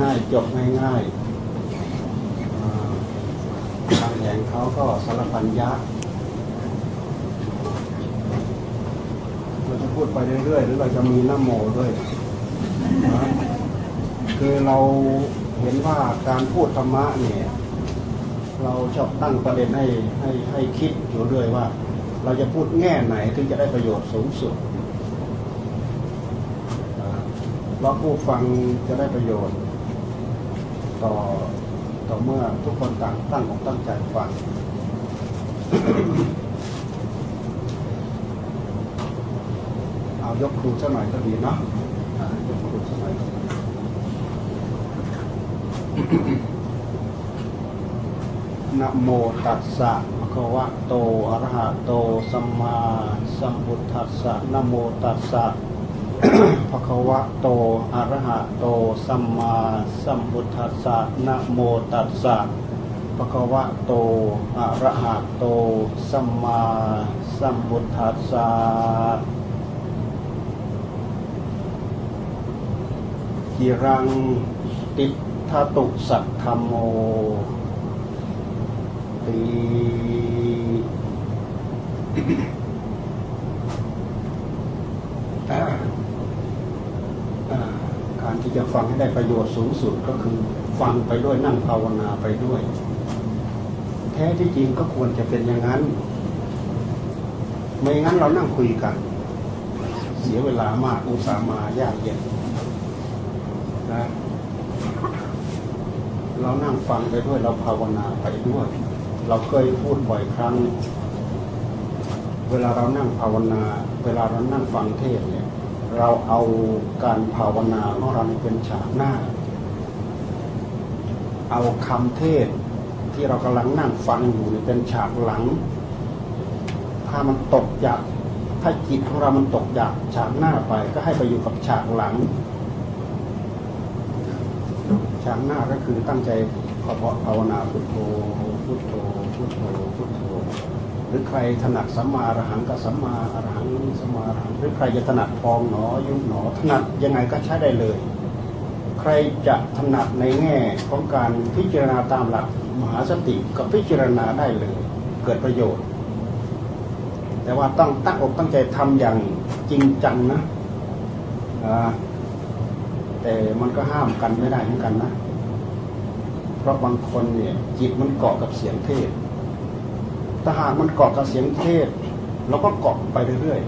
ง่ายๆ จบง่ายๆทางแห่งเขาก็สารพันยะเราจะพูดไปเรื่อยๆ หรือเราจะมีน้ำโมด้วยนะคือเราเห็นว่าการพูดธรรมะเนี่ย เราชอบตั้งประเด็นให้ให้ให้คิดอยู่เรื่อยว่า เราจะพูดแง่ไหนถึงจะได้ประโยชน์สูงสุด เราผู้ฟังจะได้ประโยชน์ ต่อต่อเมื่อทุกคนต่างตั้งอกตั้งใจฟังเอายกครูสักหน่อยก็ดีเนาะยกครูสักหน่อยนะโมตัสสะภะคะวะโตอะระหะโตสัมมาสัมพุทธัสสะนะโมตัสสะ ภะควะโตอะระหะโตสัมมาสัมพุทธัสสะนะโมตัสสะภะควะโตอะระหะโตสัมมาสัมพุทธัสสะกิรังติทตุสัทธโมติอ่าอ่าการที่ จะฟังให้ได้ประโยชน์สูงสุดก็คือฟังไปด้วยนั่งภาวนาไปด้วย แท้ที่จริงก็ควรจะเป็นอย่างนั้น ไม่งั้นเรานั่งคุยกัน เสียเวลามากอุตส่าห์มายากเย็นนะเรานั่งฟังไปด้วยเราภาวนาไปด้วย เราเคยพูดบ่อยครั้ง เวลาเรานั่งภาวนา เวลาเรานั่งฟังเทศเนี่ย เราเอาการภาวนาของเราเป็นฉากหน้า เอาคำเทศที่เรากำลังนั่งฟังอยู่เป็นฉากหลัง ถ้ามันตกจากถ้าจิตของเรามันตกจากฉากหน้าไป ก็ให้ไปอยู่กับฉากหลัง ฉากหน้าก็คือตั้งใจภาวนาพุทโธพุทโธพุทโธพุทโธ หรือใครถนัดสัมมาอรหังก็สัมมาอรหังสัมมาอรหังหรือใครจะถนัดพองหนอยุบหนอถนัดยังไงก็ใช้ได้เลย ใครจะถนัดในแง่ของการพิจารณาตามหลักมหาสติก็พิจารณาได้เลย เกิดประโยชน์ แต่ว่าต้องตั้งอกตั้งใจทำอย่างจริงจังนะแต่มันก็ห้ามกันไม่ได้เหมือนกันนะ เพราะบางคนเนี่ยจิตมันเกาะกับเสียงเทศ ถ้าหากมันเกาะกับเสียงเทศเราก็เกาะไปเรื่อย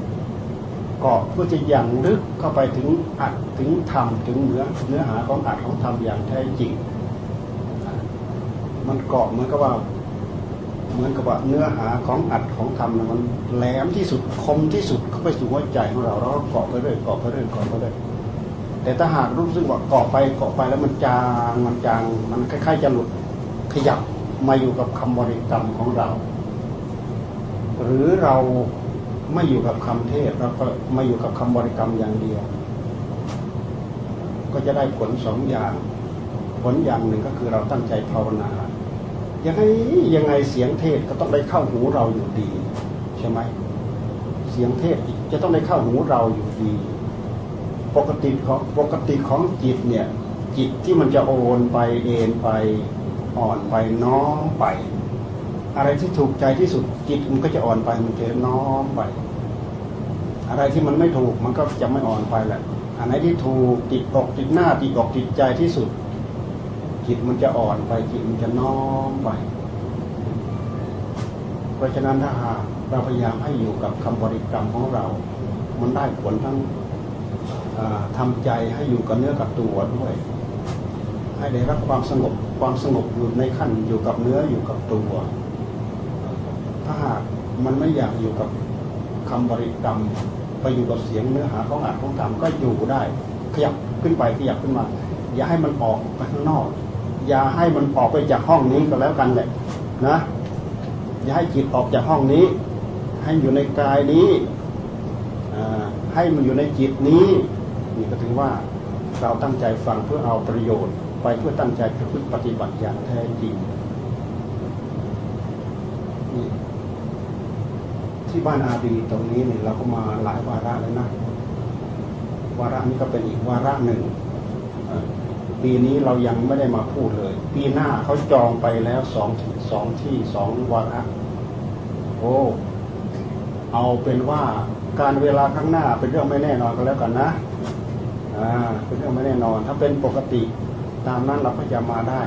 ๆเกาะเพื่อจะยังลึกเข้าไปถึงอัดถึงธรรมถึงเนื้อเนื้อหาของอัดของธรรมอย่างแท้จริง มันเกาะเหมือนกับว่า เหมือนกับว่าเนื้อหาของอัดของธรรมมันแหลมที่สุดคมที่สุดเข้าไปสู่หัวใจของเราเราก็เกาะไปเรื่อยเกาะไปเรื่อยเกาะไปเรื่อยแต่ถ้าหากรู้สึกว่าเกาะไปเกาะไปแล้วมันจางมันจางมันคล้ายๆจะหลุดขยับมาอยู่กับคำบริกรรมของเรา หรือเราไม่อยู่กับคำเทศเราก็มาอยู่กับคำบริกรรมอย่างเดียว ก็จะได้ผลสองอย่าง ผลอย่างหนึ่งก็คือเราตั้งใจภาวนายังไงยังไงเสียงเทศก็ต้องได้เข้าหูเราอยู่ดี ใช่ไหมเสียงเทศจะต้องได้เข้าหูเราอยู่ดี ปกติของปกติของจิตเนี่ย จิตที่มันจะโอนไปเอ็นไปอ่อนไปน้อมไป อะไรที่ถูกใจที่สุดจิตมันก็จะอ่อนไปมันจะน้อมไปอะไรที่มันไม่ถูกมันก็จะไม่อ่อนไปแหละอันไหนที่ถูกติดอกติดหน้าติดอกติดใจที่สุด จิตมันจะอ่อนไปจิตมันจะน้อมไป เพราะฉะนั้นถ้าหากเราพยายามให้อยู่กับคำบริกรรมของเรา มันได้ผลทั้งทำใจให้อยู่กับเนื้อกับตัวด้วย ให้ได้รับความสงบความสงบอยู่ในขั้นอยู่กับเนื้ออยู่กับตัว ถ้าหากมันไม่อยากอยู่กับคำบริกรรมไปอยู่กับเสียงเนื้อหาของอัดของธรรมก็อยู่ได้ ขยับขึ้นไปขยับขึ้นมา อย่าให้มันออกไปข้างนอก อย่าให้มันออกไปจากห้องนี้ก็แล้วกันแหละนะ อย่าให้จิตออกจากห้องนี้ ให้อยู่ในกายนี้ให้มันอยู่ในจิตนี้นี่ก็ถือว่าเราตั้งใจฟังเพื่อเอาประโยชน์ ไปเพื่อตั้งใจประพฤติปฏิบัติอย่างแท้จริง ที่บ้านอาดีตรงนี้เนี่ยเราก็มาหลายวาระแล้วนะวาระนี้ก็เป็นอีกวาระหนึ่งปีนี้เรายังไม่ได้มาพูดเลย ปีหน้าเขาจองไปแล้วสองสองที่สองวาระโอ้เอาเป็นว่าการเวลาข้างหน้าเป็นเรื่องไม่แน่นอนก็แล้วกันนะอ่าเป็นเรื่องไม่แน่นอน ถ้าเป็นปกติตามนั้นเราก็จะมาได้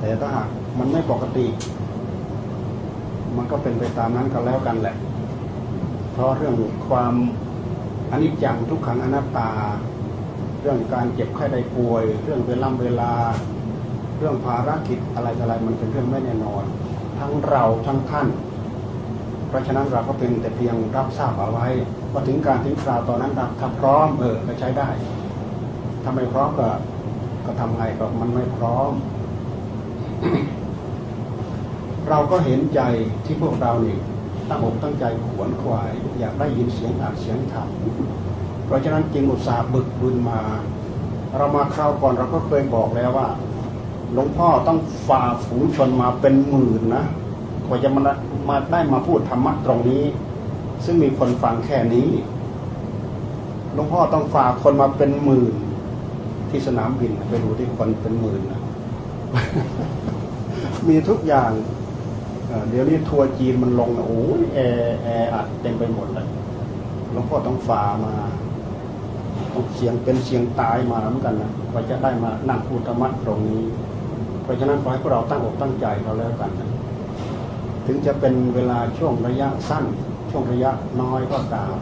แต่ถ้าหากมันไม่ปกติ มันก็เป็นไปตามนั้นก็แล้วกันแหละ เพราะเรื่องความอนิจจังทุกขังอนัตตา เรื่องการเจ็บไข้ได้ป่วย เรื่องเวลาเวลา เรื่องภารกิจอะไรอะไรมันเป็นเรื่องไม่แน่นอน ทั้งเราทั้งท่าน เพราะฉะนั้นเราก็เป็นแต่เพียงรับทราบเอาไว้ว่าถึงการถึงคราวตอนนั้นถ้าพร้อมเออก็ใช้ได้ถ้าไม่พร้อมก็ก็ทำไงก็มันไม่พร้อม เราก็เห็นใจที่พวกเราเนี่ยตั้งอกตั้งใจขวนขวาย อยากได้ยินเสียงอ่านเสียงธรรมเพราะฉะนั้นจึงอุตส่าห์บึกบุญมา เรามาคราวก่อนเราก็เคยบอกแล้วว่าหลวงพ่อต้องฝ่าฝูงชนมาเป็นหมื่นนะกว่าจะมามาได้มาพูดธรรมะตรงนี้ ซึ่งมีคนฟังแค่นี้หลวงพ่อต้องฝ่าคนมาเป็นหมื่น ที่สนามบินไปดูที่คนเป็นหมื่นนะมีทุกอย่าง เดี๋ยวนี้ทัวร์จีนมันลงนะโอ้ยแอร์แอร์อัดเต็มไปหมดเลยหลวงพ่อต้องฝ่ามาเสียงเป็นเสียงตายมาเหมือนกันนะกว่าจะได้มานั่งพูดธรรมะตรงนี้ เพราะฉะนั้นขอให้พวกเราตั้งอกตั้งใจเราแล้วกันนะถึงจะเป็นเวลาช่วงระยะสั้น ช่วงระยะน้อยก็ตาม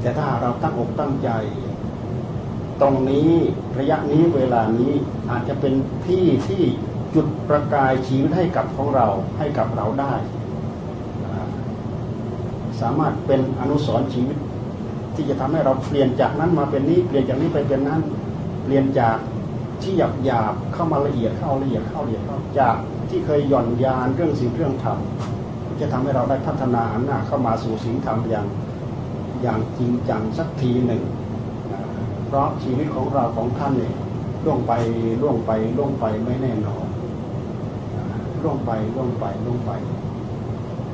แต่ถ้าเราตั้งอกตั้งใจ ตรงนี้ระยะนี้เวลานี้อาจจะเป็นที่ที่ จุดประกายชีวิตให้กับของเราให้กับเราได้ สามารถเป็นอนุสรณ์ชีวิต ที่จะทำให้เราเปลี่ยนจากนั้นมาเป็นนี้เปลี่ยนจากนี้ไปเป็นนั้นเปลี่ยนจากที่หยาบหยาบเข้ามาละเอียดเข้าละเอียดเข้าละเอียดเข้าจากที่เคยหย่อนยานเรื่องสิ่งเรื่องธรรมจะทำให้เราได้พัฒนาหันหน้าเข้ามาสู่สิ่งธรรมอย่างอย่างจริงจังสักทีหนึ่ง เพราะชีวิตของเราของท่านเนี่ยล่วงไปล่วงไปล่วงไปไม่แน่นอน ล่วงไปล่วงไปล่วงไป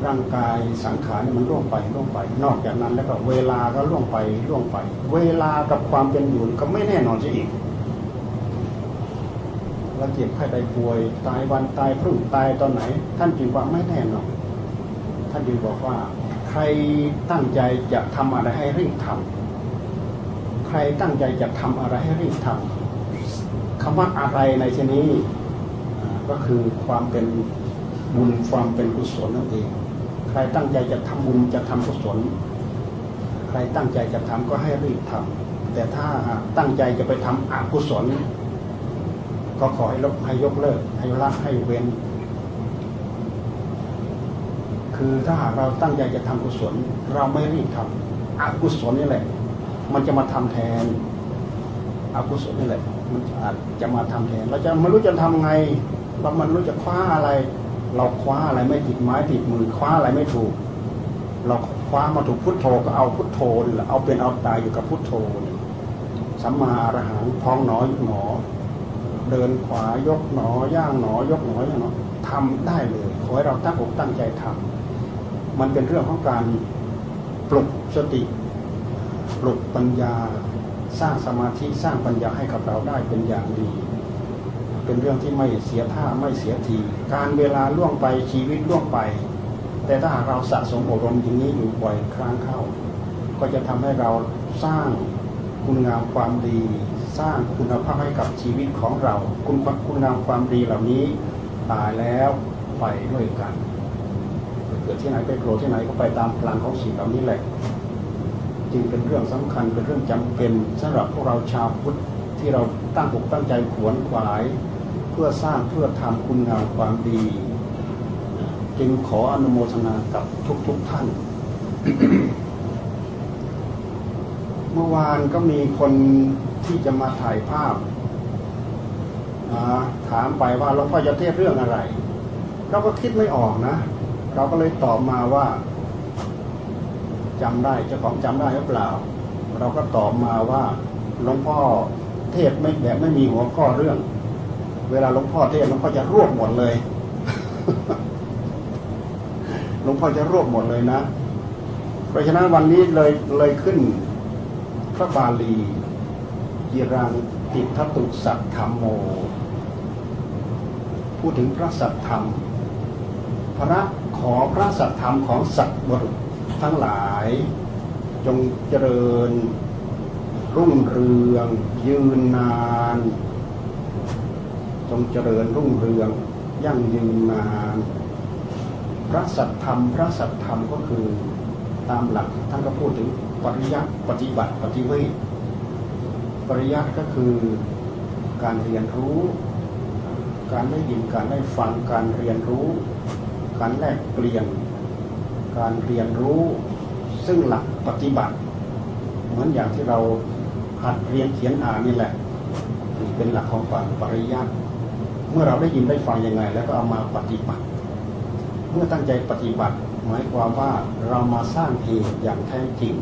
ร่างกายสังขารมันล่วงไปล่วงไป นอกจากนั้นแล้วก็เวลาก็ล่วงไปล่วงไป เวลากับความเป็นอยู่ก็ไม่แน่นอนอีกเราเจ็บไข้ได้ป่วยตายวันตายพรุ่งตายตอนไหน ท่านจึงว่าไม่แน่นอนท่านจึงบอกว่า ใครตั้งใจจะทำอะไรให้รีบทำใครตั้งใจจะทำอะไรให้รีบทำคำว่าอะไรในที่นี้ ก็คือความเป็นบุญความเป็นกุศลนั่นเอง ใครตั้งใจจะทำบุญจะทำกุศล ใครตั้งใจจะทำก็ให้รีบทำแต่ถ้าตั้งใจจะไปทำอกุศล ก็ขอให้ลบให้ยกเลิก ให้ละให้เว้น คือถ้าหากเราตั้งใจจะทำกุศล เราไม่รีบทำอกุศลนี่แหละ มันจะมาทำแทนอกุศลนี่แหละ มันอาจจะมาทำแทนเราจะไม่รู้จะทำไง เรามันรู้จะคว้าอะไร เราคว้าอะไรไม่ติดไม้ติดมือคว้าอะไรไม่ถูก เราคว้ามาถูกพุทโธก็เอาพุทโธเอาเป็นเอาตายอยู่กับพุทโธสัมมาอรหังพองหนอยกหนอ เดินขวายกหนอย่างหนอยกหนอย่างหนอทำได้เลยขอให้เราตั้งอกตั้งใจทำมันเป็นเรื่องของการปลุกสติปลุกปัญญา สร้างสมาธิสร้างปัญญาให้กับเราได้เป็นอย่างดี เป็นเรื่องที่ไม่เสียท่าไม่เสียที การเวลาล่วงไปชีวิตล่วงไป แต่ถ้าหากเราสะสมอบรมอย่างนี้อยู่บ่อยครั้งเข้า ก็จะทำให้เราสร้างคุณงามความดี สร้างคุณภาพให้กับชีวิตของเรา คุณคุณงามความดีเหล่านี้ตายแล้วไปด้วยกันเกิดที่ไหนไปโกรธที่ไหนก็ไปตามพลังของสิ่งเหล่านี้แหละ จึงเป็นเรื่องสำคัญเป็นเรื่องจำเป็นสำหรับพวกเราชาวพุทธที่เราตั้งอกตั้งใจขวนขวาย พื่อสร้างเพื่อทำคุณงามความดี จึงขออนุโมทนากับทุกๆทท่าน เมื่อวานก็มีคนที่จะมาถ่ายภาพ ถามไปว่าหลวงพ่อจะเทศเรื่องอะไร เราก็คิดไม่ออกนะ เราก็เลยตอบมาว่าจำได้เจ้าของจำได้หรือเปล่า เราก็ตอบมาว่าหลวงพ่อเทศไม่แบบไม่มีหัวข้อเรื่อง เวลาหลวงพ่อเทศหลวงพ่อจะรวบหมดเลย หลวงพ่อจะรวบหมดเลยนะ เพราะฉะนั้นวันนี้เลยเลยขึ้นพระบาลีจิรังติทตุสัตธรรมโม พูดถึงพระสัตธรรม พระขอพระสัตธรรมของสัตว์บรุษทั้งหลาย จงเจริญรุ่งเรือง ยืนนาน จงเจริญรุ่งเรืองยั่งยืนนานพระสัตธรรม พระสัตธรรมก็คือตามหลักท่านก็พูดถึงปริยัติปฏิบัติปฏิเวทปริยัติก็คือการเรียนรู้ การได้ยินการได้ฟังการเรียนรู้ การแลกเปลี่ยน การเรียนรู้ ซึ่งหลักปฏิบัติ เหมือนอย่างที่เราหัดเรียนเขียนอ่านนี่แหละ เป็นหลักของความปริยัติ มื่อเราได้ยินได้ฟังยังไง แล้วก็เอามาปฏิบัติ เมื่อตั้งใจปฏิบัติ หมายความว่าเรามาสร้างเหตุอย่างแท้จริง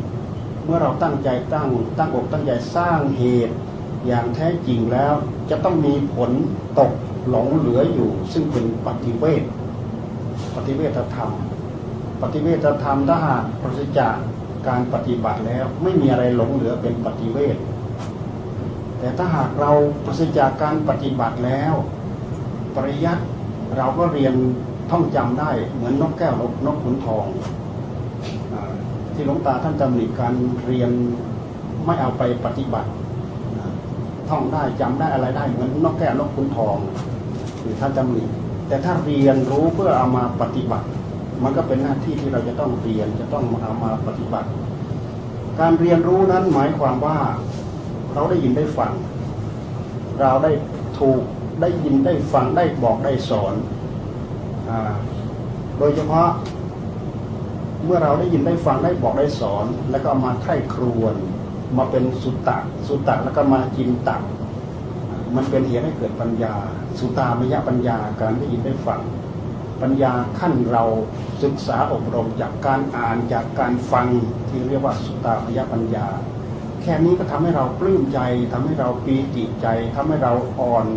เมื่อเราตั้งใจตั้งตั้งอกตั้งใจสร้างเหตุอย่างแท้จริงแล้วจะต้องมีผลตกหลงเหลืออยู่ ซึ่งเป็นปฏิเวทปฏิเวทธรรม ปฏิเวทธรรมถ้าหากปราศจากการปฏิบัติแล้วไม่มีอะไรหลงเหลือเป็นปฏิเวทแต่ถ้าหากเราปราศจากการปฏิบัติแล้ว ปริยัติเราก็เรียนท่องจำได้เหมือนนกแก้วนกนกขุนทองที่หลวงตาท่านจำหนิการเรียนไม่เอาไปปฏิบัติท่องได้จำได้อะไรได้เหมือนนกแก้วนกขุนทองคือท่านจำหนิแต่ถ้าเรียนรู้เพื่อเอามาปฏิบัติ มันก็เป็นหน้าที่ที่เราจะต้องเรียนจะต้องเอามาปฏิบัติ การเรียนรู้นั้นหมายความว่าเราได้ยินได้ฟังเราได้ถูก ได้ยินได้ฟังได้บอกได้สอนโดยเฉพาะเมื่อเราได้ยินได้ฟังได้บอกได้สอน แล้วก็มาไข้ครวนมาเป็นสุตตะสุตตะแล้วก็มาจินตักมันเป็นเหตุให้เกิดปัญญา สุตามยปัญญาการได้ยินได้ฟัง ปัญญาขั้นเราศึกษาอบรมจากการอ่านจากการฟังที่เรียกว่าสุตามยปัญญา แค่นี้ก็ทำให้เราปลื้มใจทำให้เราปีติใจทำให้เราอ่อน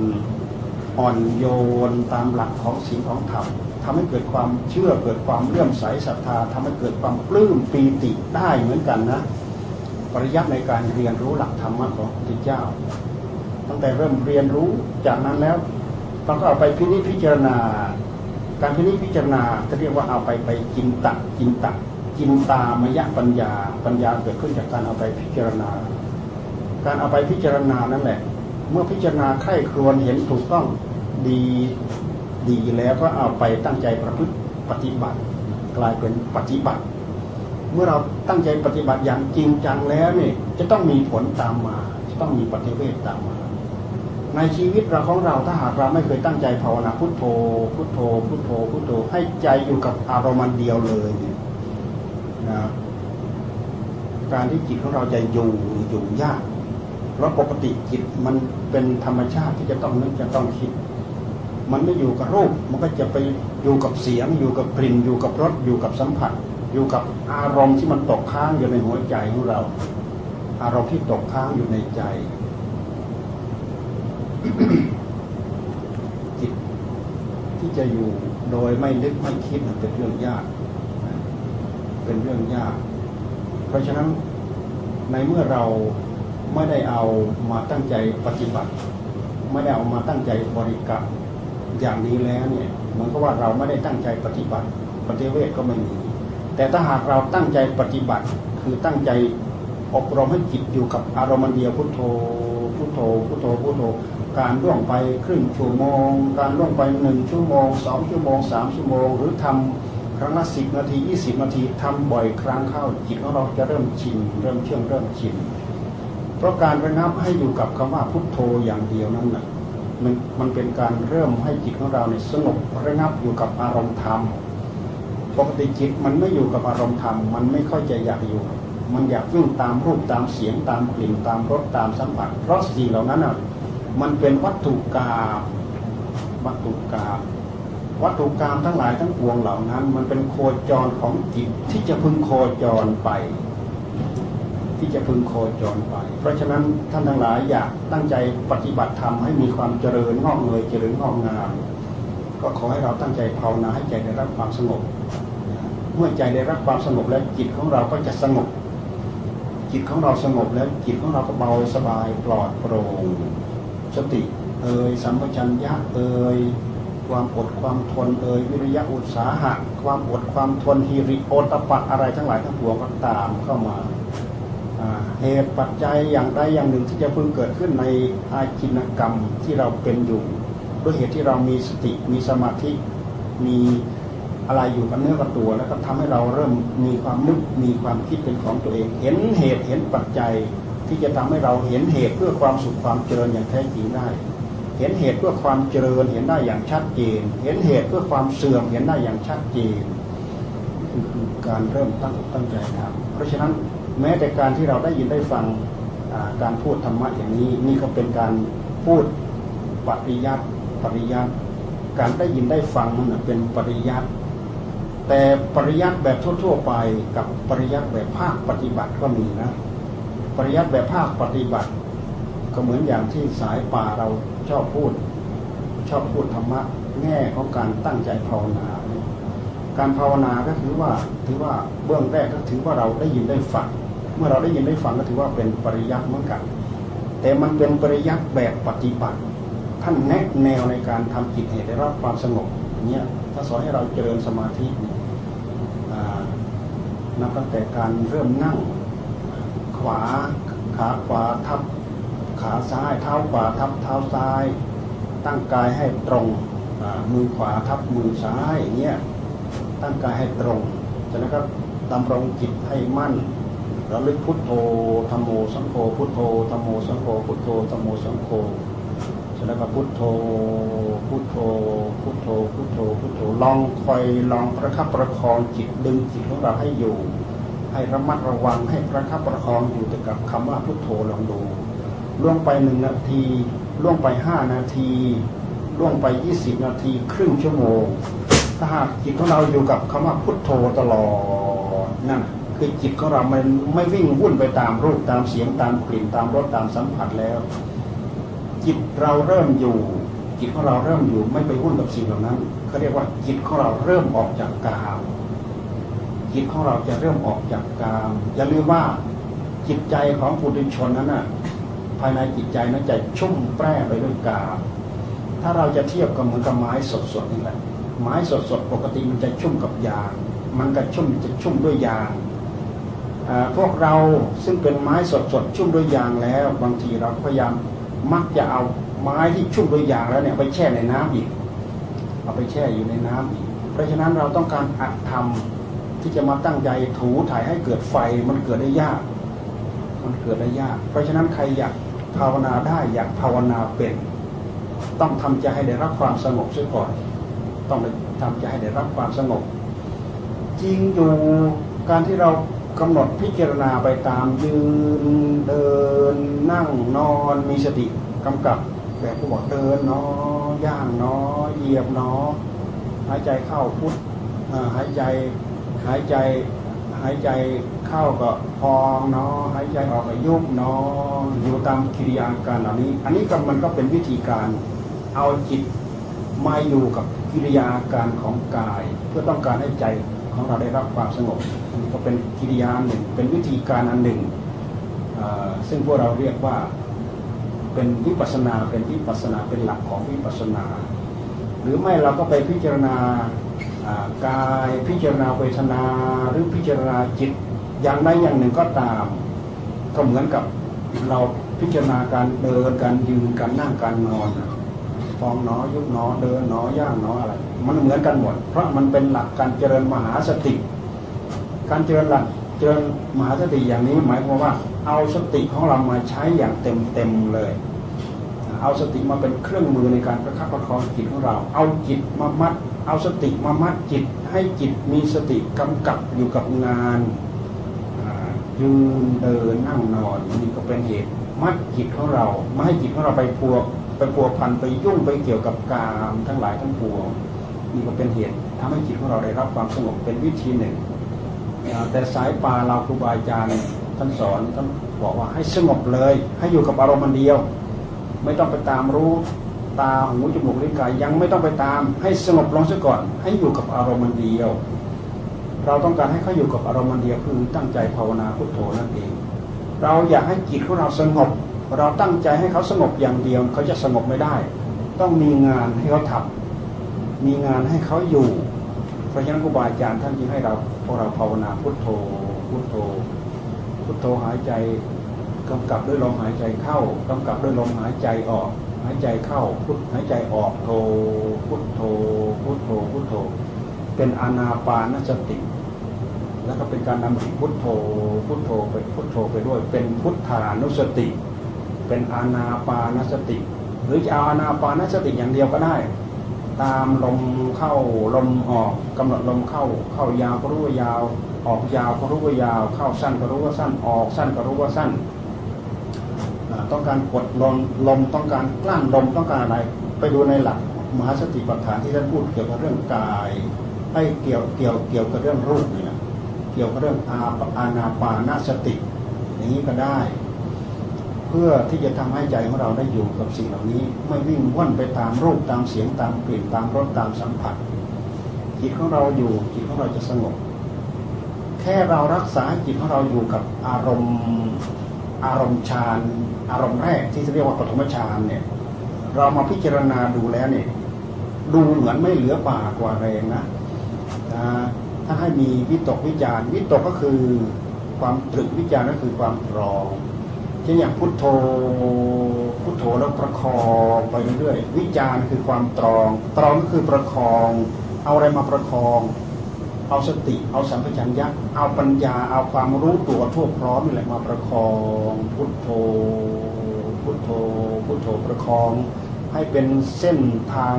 อ่อนโยนตามหลักของศีลของธรรมทำให้เกิดความเชื่อเกิดความเลื่อมใสศรัทธาทำให้เกิดความปลื้มปีติได้เหมือนกันนะ ปริยัติในการเรียนรู้หลักธรรมะของพระพุทธเจ้า ตั้งแต่เริ่มเรียนรู้จากนั้นแล้วเราก็เอาไปพินิจพิจารณา การพินิจพิจารณาจะเรียกว่าเอาไปไปจินตักจินตักจินตามยะปัญญา ปัญญาเกิดขึ้นจากการเอาไปพิจารณา การเอาไปพิจารณานั่นแหละ เมื่อพิจารณาไข้ครวนเห็นถูกต้อง ดีดีแล้วก็เอาไปตั้งใจประพฤติปฏิบัติ กลายเป็นปฏิบัติ เมื่อเราตั้งใจปฏิบัติอย่างจริงจังแล้วเนี่ยจะต้องมีผลตามมาจะต้องมีปฏิเวทตามมา ในชีวิตเราของเราถ้าหากเราไม่เคยตั้งใจภาวนาพุทโธ พุทโธ พุทโธพุทโธให้ใจอยู่กับอารมณ์เดียวเลยเนี่ยนะการที่จิตของเราจะอยู่อยู่ยากเพราะปกติจิตมันเป็นธรรมชาติที่จะต้องนึกจะต้องคิด มันไม่อยู่กับรูป มันก็จะไปอยู่กับเสียง อยู่กับกลิ่น อยู่กับรส อยู่กับสัมผัส อยู่กับอารมณ์ที่มันตกค้างอยู่ในหัวใจของเรา อารมณ์ที่ตกค้างอยู่ในใจจิตที่จะอยู่โดยไม่นึกไม่คิดเป็นเรื่องยาก เป็นเรื่องยาก เพราะฉะนั้นในเมื่อเราไม่ได้เอามาตั้งใจปฏิบัติ ไม่ได้เอามาตั้งใจบริกรรม อย่างนี้แล้วเนี่ยเหมือนกับว่าเราไม่ได้ตั้งใจปฏิบัติปฏิเวทก็ไม่มี แต่ถ้าหากเราตั้งใจปฏิบัติ คือตั้งใจอบรมให้จิตอยู่กับอารมณ์เดียวพุทโธพุทโธพุทโธพุทโธ การล่วงไปครึ่งชั่วโมง การล่วงไปหนึ่งชั่วโมงสองชั่วโมงสามชั่วโมง หรือทำครั้งละสิบนาทียี่สิบนาทีทำบ่อยครั้งเข้าจิตของเราจะเริ่มชินเริ่มเชื่องเริ่มชินเพราะการระงับให้อยู่กับคำว่าพุทโธอย่างเดียวนั้นแหละ มันมันเป็นการเริ่มให้จิตของเราเนี่ยสงบระงับอยู่กับอารมณ์ธรรมปกติจิตมันไม่อยู่กับอารมณ์ธรรมมันไม่ค่อยจะอยากอยู่ มันอยากวิ่งตามรูปตามเสียงตามกลิ่นตามรสตามสัมผัสเพราะสิ่งเหล่านั้นอะมันเป็นวัตถุกรรมวัตถุกรรมวัตถุกรรมทั้งหลายทั้งปวงเหล่านั้น มันเป็นโคจรของจิตที่จะพึงโคจรไป ที่จะพึงโคจรไป เพราะฉะนั้นท่านทั้งหลายอยากตั้งใจปฏิบัติธรรมให้มีความเจริญงอกเงยเจริญงอกงาม ก็ขอให้เราตั้งใจภาวนาให้ใจได้รับความสงบ เมื่อใจได้รับความสงบแล้วจิตของเราก็จะสงบ จิตของเราสงบแล้วจิตของเราก็เบาสบายปลอดโปร่งสติเอ่ยสัมปชัญญะเอ่ยความอดความทนเอ่ยวิริยะอุตสาหะ ความอดความทนฮิริโอตปะอะไรทั้งหลายทั้งปวงก็ตามเข้ามา เหตุปัจจัยอย่างใดอย่างหนึ่งที่จะพึงเกิดขึ้นในอาชินกรรมที่เราเป็นอยู่ด้วยเหตุที่เรามีสติมีสมาธิมีอะไรอยู่กับเนื้อกับตัว แล้วก็ทำให้เราเริ่มมีความนึกมีความคิดเป็นของตัวเอง เห็นเหตุเห็นปัจจัยที่จะทำให้เราเห็นเหตุเพื่อความสุขความเจริญอย่างแท้จริงได้ เห็นเหตุเพื่อความเจริญเห็นได้อย่างชัดเจน เห็นเหตุเพื่อความเสื่อมเห็นได้อย่างชัดเจนคือการเริ่มตั้งตั้งใจทำเพราะฉะนั้น แม้แต่การที่เราได้ยินได้ฟังการพูดธรรมะอย่างนี้ นี่ก็เป็นการพูดปริยัติปริยัติการได้ยินได้ฟังมันเป็นปริยัติแต่ปริยัติแบบทั่ว ๆ ไปกับปริยัติแบบภาคปฏิบัติก็มีนะ ปริยัติแบบภาคปฏิบัติ ก็เหมือนอย่างที่สายป่าเราชอบพูด ชอบพูดธรรมะแง่ของการตั้งใจภาวนา การภาวนาก็ถือว่าถือว่าเบื้องแรกก็ถือว่าเราได้ยินได้ฟัง มื่อเราได้ยินได้ฟังก็ถือว่าเป็นปริยัติเหมือนกัน แต่มันเป็นปริยัติแบบปฏิบัติ ท่านแนะแนวในการทำจิตให้ได้รับความสงบเนี่ยถ้าสอนให้เราเจริญสมาธินับตั้งแต่การเริ่มนั่งขวาขาขวาทับขาซ้ายเท้าขวาทับเท้าซ้าย ตั้งกายให้ตรงมือขวาทับมือซ้ายอย่างเงี้ยตั้งกายให้ตรงจากนั้นก็ดำรงจิตให้มั่น ระลึกพุทโธธรรมโมสังโฆพุทโธธรรมโมสังโฆพุทโธธรรมโมสังโฆแล้วก็พุทโธพุทโธพุทโธพุทโธพุทโธลองคอยลองประคับประคองจิตดึงจิตของเราให้อยู่ ให้ระมัดระวังให้ประคับประคองอยู่แต่กับคำว่าพุทโธลองดูล่วงไปหนึ่งนาทีล่วงไปห้านาทีล่วงไปยี่สิบนาทีครึ่งชั่วโมงถ้าหากจิตของเราอยู่กับคำว่าพุทโธตลอดนั่น คือจิตของเรามันไม่วิ่งวุ่นไปตามรูปตามเสียงตามกลิ่นตามรสตามสัมผัสแล้ว จิตเราเริ่มอยู่ จิตของเราเริ่มอยู่ไม่ไปวุ่นกับสิ่งเหล่านั้นเขาเรียกว่าจิตของเราเริ่มออกจากกามจิตของเราจะเริ่มออกจากกามอย่าลืมว่าจิตใจของปุถุชนนั้นน่ะภายในจิตใจนั้นจะชุ่มแปร่ไปด้วยกามถ้าเราจะเทียบกับเหมือนกับไม้สดๆนี่แหละไม้สดๆปกติมันจะชุ่มกับยาง มันก็ชุ่มจะชุ่มด้วยยาง พวกเราซึ่งเป็นไม้สดๆชุ่มด้วยยางแล้ว บางทีเราพยายามมักจะเอาไม้ที่ชุ่มด้วยยางแล้วเนี่ยไปแช่ในน้ำอีก เอาไปแช่อยู่ในน้ำอีก เพราะฉะนั้นเราต้องการอัดทำที่จะมาตั้งใจถูถ่ายให้เกิดไฟมันเกิดได้ยาก มันเกิดได้ยาก เพราะฉะนั้นใครอยากภาวนาได้อยากภาวนาเป็น ต้องทำใจให้ได้รับความสงบเสียก่อน ต้องทำใจให้ได้รับความสงบ จริงอยู่การที่เรา กำหนดพิจารณาไปตามยืนเดินนั่งนอนมีสติกำกับแบบผู้บอกเดินเนาะย่างเนาะเหยียบเนาะหายใจเข้าพุทหายใจหายใจหายใจเข้าก็พองเนาะหายใจออกก็ยุบเนาะอยู่ตามกิริยาการเหล่านี้ อันนี้ก็มันก็เป็นวิธีการเอาจิตมาอยู่กับกิริยาการของกาย เพื่อต้องการให้ใจ ของเราได้รับความสงบก็เป็นกิริยาหนึ่ง เป็นวิธีการอันหนึ่ง ซึ่งพวกเราเรียกว่าเป็นวิปัสนาเป็นวิปัสนาเป็นหลักของวิปัสนา หรือไม่เราก็ไปพิจารณากายพิจารณาเวทนาหรือพิจารณาจิตอย่างใดอย่างหนึ่งก็ตาม ก็เหมือนกับเราพิจารณาการเดินการยืนการนั่งการนอน ฟองหนอยุบหนอเดินหนอย่างหนออะไร มันเหมือนกันหมด เพราะมันเป็นหลักการเจริญมหาสติ การเจริญหลักเจริญมหาสติอย่างนี้หมายความว่า เอาสติของเรามาใช้อย่างเต็มเต็มเลย เอาสติมาเป็นเครื่องมือในการประคับประคองจิตของเรา เอาจิตมามัด เอาสติมามัดจิต ให้จิตมีสติกำกับอยู่กับงานยืนเดินนั่งนอนนี่ก็เป็นเหตุมัดจิตของเราไม่ให้จิตของเราไปพัว ไปพัวพันไปยุ่งไปเกี่ยวกับกามทั้งหลายทั้งปวงนี่ก็เป็นเหตุทำให้จิตของเราได้รับความสงบเป็นวิธีหนึ่ง แต่สายป่าเราครูบาอาจารย์ท่านสอนท่านบอกว่าให้สงบเลย ให้อยู่กับอารมณ์เดียว ไม่ต้องไปตามรู้ตาหูจมูกลิ้นกายยังไม่ต้องไปตาม ให้สงบลงซะก่อน ให้อยู่กับอารมณ์เดียว เราต้องการให้เขาอยู่กับอารมณ์เดียวคือตั้งใจภาวนาพุทโธนั่นเอง เราอยากให้จิตของเราสงบ เราตั้งใจให้เขาสงบอย่างเดียวเขาจะสงบไม่ได้ ต้องมีงานให้เขาทำมีงานให้เขาอยู่ เพราะฉะนั้นครูบาอาจารย์ท่านจึงให้เราพวกเราภาวนาพุทโธพุทโธพุทโธหายใจกำกับด้วยลมหายใจเข้ากำกับด้วยลมหายใจออก หายใจเข้าพุทหายใจออกโธพุทโธพุทโธพุทโธ เป็นอานาปานสติแล้วก็เป็นการนำพุทโธพุทโธไปพุทโธไปด้วย เป็นพุทธานุสติ เป็นอานาปานสติ หรือจะเอาอานาปานสติอย่างเดียวก็ได้ ตามลมเข้าลมออกกำหนดลมเข้า เข้ายาวก็รู้ว่ายาว ออกยาวก็รู้ว่ายาว เข้าสั้นก็รู้ว่าสั้นออกสั้นก็รู้ว่าสั้น ต้องการกดลมลมต้องการกลั้นลมต้องการอะไร ไปดูในหลักมหาสติปัฏฐานที่ท่านพูดเกี่ยวกับเรื่องกายให้เกี่ยวเกี่ยวเกี่ยวกับเรื่องรูปเนี่นะเกี่ยวกับเรื่องอาอานาปานาสติ อย่างนี้ก็ได้ เพื่อที่จะทำให้ใจของเราได้อยู่กับสิ่งเหล่านี้ ไม่วิ่งว่อนไปตามรูปตามเสียงตามกลิ่นตามรสตามสัมผัสจิตของเราอยู่จิตของเราจะสงบ แค่เรารักษาจิตของเราอยู่กับอารมณ์อารมณ์ฌานอารมณ์แรกที่เรียกว่าปฐมฌานเนี่ยเรามาพิจารณาดูแล้วเนี่ยดูเหมือนไม่เหลือป่ากว่าแรงนะถ้าให้มีวิตกวิจารวิตกก็คือความตรึกวิจารก็คือความตรอง เช่อย่างพุทโธพุทโธแล้วประคองไปเรื่อยวิจารคือความตรอง ตรองก็คือประคอง เอาอะไรมาประคอง เอาสติ เอาสัมปชัญญะเอาปัญญาเอาความรู้ตัวทั่วพร้อมนี่แหละมาประคองพุทโธพุทโธพุทโธประคอง ให้เป็นเส้นทาง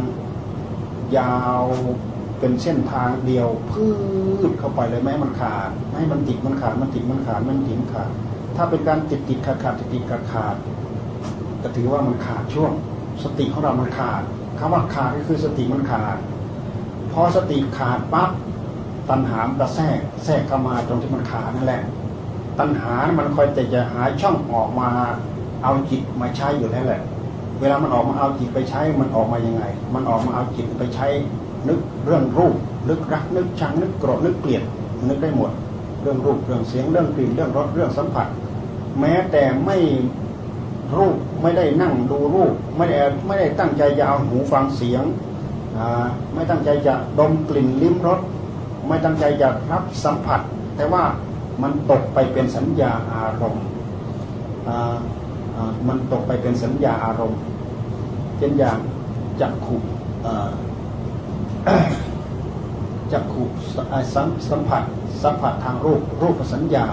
ยาวเป็นเส้นทางเดียวพืชเข้าไปเลยไม่มันขาดไม่มันติดมันขาดมันติดมันขาดมันติดขาด ถ้าเป็นการติดติดขาดขาดติดติดขาดขาดก็ถือว่ามันขาดช่วง สติของเรามันขาดคำว่าขาดก็คือสติมันขาดพอสติขาดปั๊บตัณหามันก็แทรกแทรกเข้ามาตรงที่มันขาดนั่นแหละ ตัณหามันคอยแต่จะหาช่องออกมาเอาจิตมาใช้อยู่แล้วแหละ เวลามันออกมาเอาจิตไปใช้มันออกมายังไง มันออกมาเอาจิตไปใช้นึกเรื่องรูปนึกรักนึกชังนึกโกรธนึกเกลียดนึกได้หมด เรื่องรูปเรื่องเสียงเรื่องกลิ่นเรื่องรสเรื่องสัมผัส แม้แต่ไม่รูปไม่ได้นั่งดูรูป ไม่ได้ไม่ได้ตั้งใจจะเอาหูฟังเสียง ไม่ตั้งใจจะดมกลิ่นลิ้มรสไม่ตั้งใจจะรับสัมผัส แต่ว่ามันตกไปเป็นสัญญาอารมณ์มันตกไปเป็นสัญญาอารมณ์เช่นอย่างจักขุจักขุสัมผัสสัมผัสทางรูปรูปสัญญา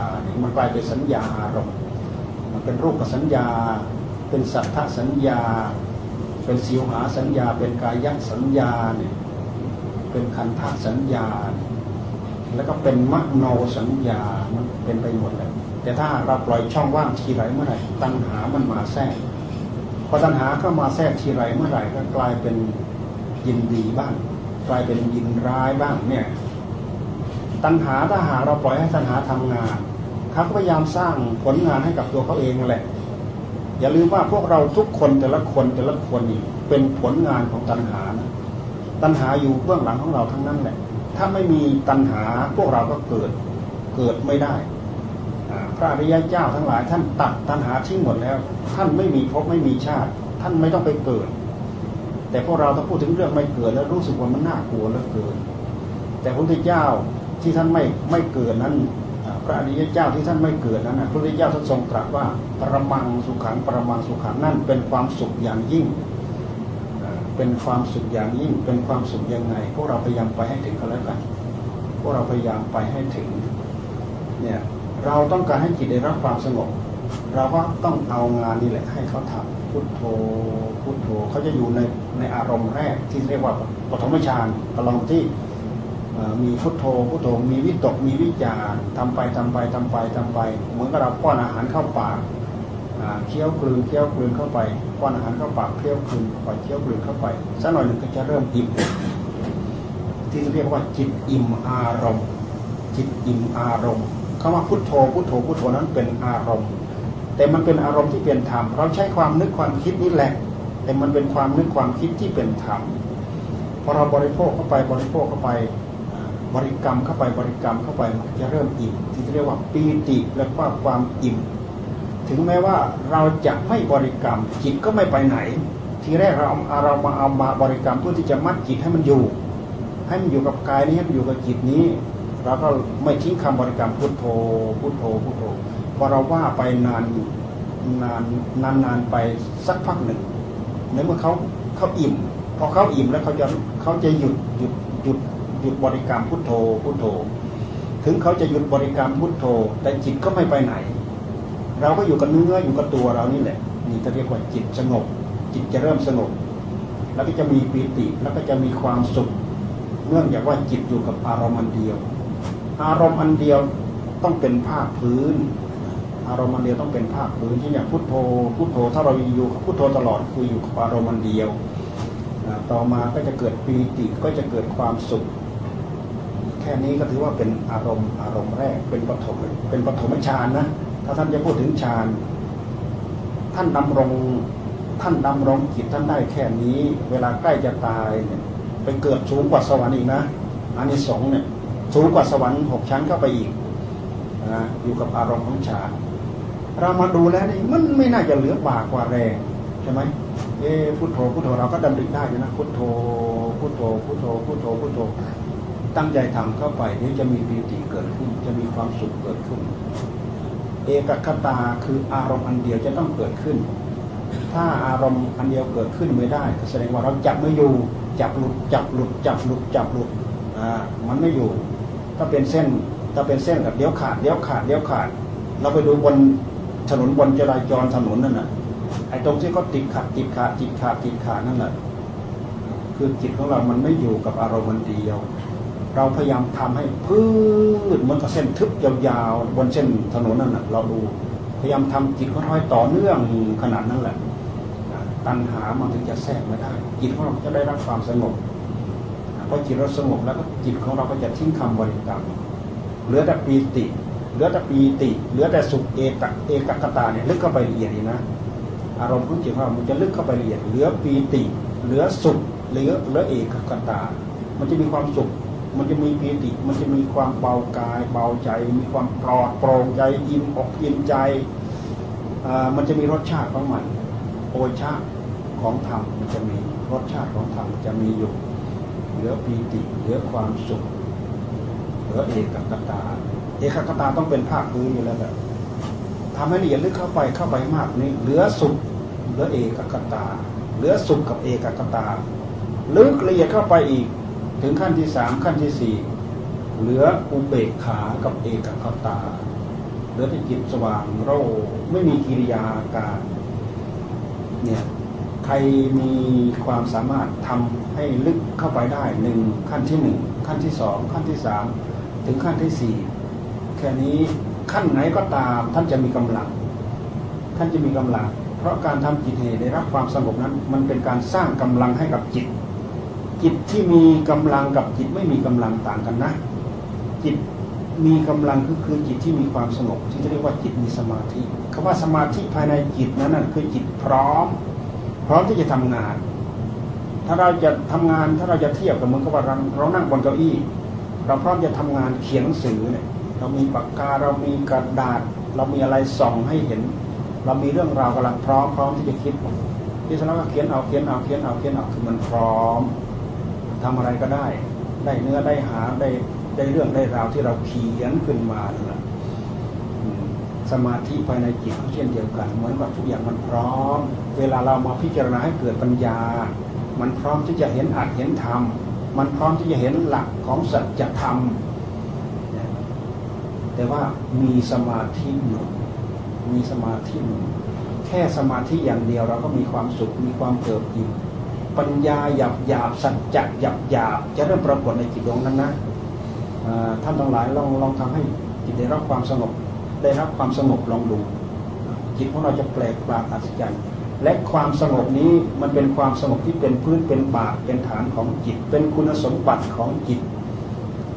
มันกลายเป็นสัญญาอารมณ์ มันเป็นรูปสัญญา เป็นสัทธสัญญา เป็นสิวหาสัญญา เป็นกายัสัญญาเนี่ยเป็นคันธสัญญา แล้วก็เป็นมโนสัญญามันเป็นไปหมดเลยแต่ถ้าเราปล่อยช่องว่างทีไรเมื่อไหร่ตัณหามันมาแทรกพอตัณหาเข้ามาแทรกทีไรเมื่อไหร่ก็กลายเป็นยินดีบ้าง กลายเป็นยินร้ายบ้างเนี่ยตัณหาถ้าหาเราปล่อยให้ตัณหาทำงาน เขาก็พยายามสร้างผลงานให้กับตัวเขาเองแหละ อย่าลืมว่าพวกเราทุกคนแต่ละคนแต่ละคนนี่เป็นผลงานของตัณหานะตัณหาอยู่เบื้องหลังของเราทั้งนั้นแหละ ถ้าไม่มีตัณหาพวกเราก็เกิดเกิดไม่ได้พระอริยเจ้าทั้งหลาย ท่านตัดตัณหาทิ้งหมดแล้ว ท่านไม่มีภพไม่มีชาติ ท่านไม่ต้องไปเกิด แต่พวกเราถ้าพูดถึงเรื่องไม่เกิดแล้วรู้สึกว่ามันน่ากลัวเหลือเกิน แต่พระพุทธเจ้าที่ท่านไม่ไม่เกิดนั้น ระอริยเจ้าที่ท่านไม่เกิดนั้นนะพระพุทธเจ้าท่านทรงตรัสว่าประมังสุขังประมังสุขังนั่นเป็นความสุขอย่างยิ่งเป็นความสุขอย่างยิ่ง เป็นความสุขยังไง พวกเราพยายามไปให้ถึงก็แล้วกัน พวกเราพยายามไปให้ถึง เนี่ยเราต้องการให้จิตได้รับความสงบ เราก็ต้องเอางานนี้แหละให้เขาทำพุทโธพุทโธเขาจะอยู่ในในอารมณ์แรกที่เรียกว่าปฐมฌานกำลังที่ มีพุทโธพุทโธมีวิตกมีวิจารทำไปทำไปทำไปทำไป เหมือนกับเราป้อนอาหารเข้าปากเคี้ยวกลืนเคี้ยวกลืนเข้าไปป้อนอาหารเข้าปากเคี้ยวกลืนเข้าไปเคี้ยวกลืนเข้าไปสักหน่อยหนึ่งก็จะเริ่มอิ่มที่เรียกว่าจิตอิ่มอารมณ์ จิตอิ่มอารมณ์คำว่าพุทโธพุทโธพุทโธนั้นเป็นอารมณ์ แต่มันเป็นอารมณ์ที่เป็นธรรมเราใช้ความนึกความคิดนี่แหละ แต่มันเป็นความนึกความคิดที่เป็นธรรมพอเราบริโภคเข้าไปบริโภคเข้าไป บริกรรมเข้าไปบริกรรมเข้าไปจะเริ่มอิ่มที่เรียกว่าปีติและว่าความอิ่ม ถึงแม้ว่าเราจะไม่บริกรรมจิตก็ไม่ไปไหน ทีแรกเราเรามาเอามาบริกรรมเพื่อที่จะมัดจิตให้มันอยู่ ให้มันอยู่กับกายนี้ให้มันอยู่กับจิตนี้ เราก็ไม่ทิ้งคำบริกรรมพุทโธพุทโธพุทโธพอเราว่าไปนานนานนานนานไปสักพักหนึ่งในเมื่อเขาเขาอิ่มพอเขาอิ่มแล้วเขาจะเขาจะหยุดหยุดหยุด หยุดบริกรรมพุทโธพุทโธ ถึงเขาจะหยุดบริกรรมพุทโธ แต่จิตก็ไม่ไปไหน เราก็อยู่กับเนื้ออยู่กับตัวเรานี่แหละนี่จะเรียกว่าจิตสงบ จิตจะเริ่มสงบ แล้วก็จะมีปีติแล้วก็จะมีความสุข เนื่องจากว่าจิตอยู่กับอารมณ์อันเดียว อารมณ์อันเดียวต้องเป็นภาคพื้น อารมณ์อันเดียวต้องเป็นภาคพื้นที่อย่างพุทโธพุทโธถ้าเราอยู่กับพุทโธตลอดคืออยู่กับอารมณ์อันเดียวต่อมาก็จะเกิดปีติก็จะเกิดความสุข ค่นี้ก็ถือว่าเป็นอารมณ์อารมณ์แรกเป็นปฐมเป็นปฐมฌานนะถ้าท่านจะพูดถึงฌานท่านดำรงท่านดำรงจิตท่านได้แค่นี้ เวลาใกล้จะตายเนี่ยไปเกิดสูงกว่าสวรรค์อีกนะอันนี้สองเนี่ยสูงกว่าสวรรค์หกชั้นเข้าไปอีกนะอยู่กับอารมณ์ของฌานเรามาดูแล้วนี่มันไม่น่าจะเหลือบากกว่าแรงใช่ไหมเอ๊พุทโธพุทโธเราก็ดำริได้อยู่นะพุทโธพุทโธพุทโธพุทโธพุทโธ ตั้งใจทำเข้าไปนี่จะมีปีติเกิดขึ้น จะมีความสุขเกิดขึ้น เอกคตาคืออารมณ์อันเดียวจะต้องเกิดขึ้น ถ้าอารมณ์อันเดียวเกิดขึ้นไม่ได้แสดงว่าเราจับไม่อยู่จับหลุดจับหลุดจับหลุดจับหลุดอ่ามันไม่อยู่ ถ้าเป็นเส้นถ้าเป็นเส้นกับเดี๋ยวขาดเดี๋ยวขาดเดี๋ยวขาด เราไปดูบนถนนบนจราจรถนนนั่นน่ะไอ้ตรงที่เขาติดขัดติดขาดติดขาดติดขาดนั่นแหละคือจิตของเรามันไม่อยู่กับอารมณ์มันเดียว เราพยายามทำให้พืชมันกับเส้นทึบยาวๆบนเส้นถนนนั่นแหละเราดูพยายามทำจิตของเราให้ต่อเนื่องขนาดนั้นแหละตัณหามันถึงจะแทรกไม่ได้ จิตของเราจะได้รับความสงบพอจิตเราสงบแล้วก็จิตของเราก็จะทิ้งคำบริกรรมเหลือแต่ปีติ เหลือแต่ปีติ เหลือแต่สุขเอกเอกกตาเนี่ยลึกเข้าไปละเอียดนะอารมณ์ของจิตของเรามันจะลึกเข้าไปละเอียด เหลือปีติ เหลือสุขเหลือเหลือเอกกตา มันจะมีความสุข มันจะมีปีติ มันจะมีความเบากาย เบาใจ มีความปลอดโปร่งใจอิ่มอกอิ่มใจ มันจะมีรสชาติของมันโอชาติของธรรมมันจะมีรสชาติของธรรมจะมีอยู่ เหลือปีติ เหลือความสุข เหลือเอกกตา เอกกตาต้องเป็นภาคพื้นอยู่แล้วแบบทำให้ละเอียดลึกเข้าไปเข้าไปมากนี้เหลือสุขเหลือเอกกตา เหลือสุขกับเอกกตาลึกละเอียดเข้าไปอีก ถึงขั้นที่สามขั้นที่สี่เหลืออุเบกขากับเอกกตาเหลือที่จิตสว่างโรไม่มีกิริยาการเนี่ยใครมีความสามารถทำให้ลึกเข้าไปได้หนึ่งขั้นที่หนึ่งขั้นที่สองขั้นที่สามถึงขั้นที่สี่แค่นี้ขั้นไหนก็ตามท่านจะมีกำลัง ท่านจะมีกำลัง เพราะการทำจิตให้ได้รับความสงบนั้น มันเป็นการสร้างกำลังให้กับจิต จิตที่มีกำลังกับจิตไม่มีกำลังต่างกันนะ จิตมีกำลังคือคือจิตที่มีความสงบที่เรียกว่าจิตมีสมาธิคำว่าสมาธิภายในจิตนั้นคือจิตพร้อม พร้อมที่จะทำงาน ถ้าเราจะทำงานถ้าเราจะเทียบกับเหมือนกับว่าเรานั่งบนเก้าอี้ เราพร้อมจะทำงานเขียนหนังสือเนี่ยเรามีปากกาเรามีกระดาษ เรามีอะไรส่องให้เห็น เรามีเรื่องราวกำลังพร้อมพร้อมที่จะคิดที่สำนักเขียนเอาเขียนเอาเขียนเอาเขียนเอาคือมันพร้อม ทำอะไรก็ได้ ได้เนื้อได้หาได้ได้เรื่องได้ราวที่เราเขียนขึ้นมานั่นแหละสมาธิภายในจิตเช่นเดียวกัน เหมือนว่าทุกอย่างมันพร้อม เวลาเรามาพิจารณาให้เกิดปัญญา มันพร้อมที่จะเห็นอัดเห็นธรรม มันพร้อมที่จะเห็นหลักของสัจธรรม แต่ว่ามีสมาธิหนุนมีสมาธิหนุนแค่สมาธิอย่างเดียวเราก็มีความสุข มีความเกิดอิ่ม ปัญญาหยาบหยาบสัจจะหยาบหยาบจะเริ่มปรากฏในจิตดวงนั้นนะท่านทั้งหลายลองลองทำให้จิตได้รับความสงบ ได้รับความสงบลองดูจิตของเราจะแปลกประหลาดอัศจรรย์และความสงบนี้มันเป็นความสงบที่เป็นพื้นเป็นบาเป็นฐานของจิต เป็นคุณสมบัติของจิต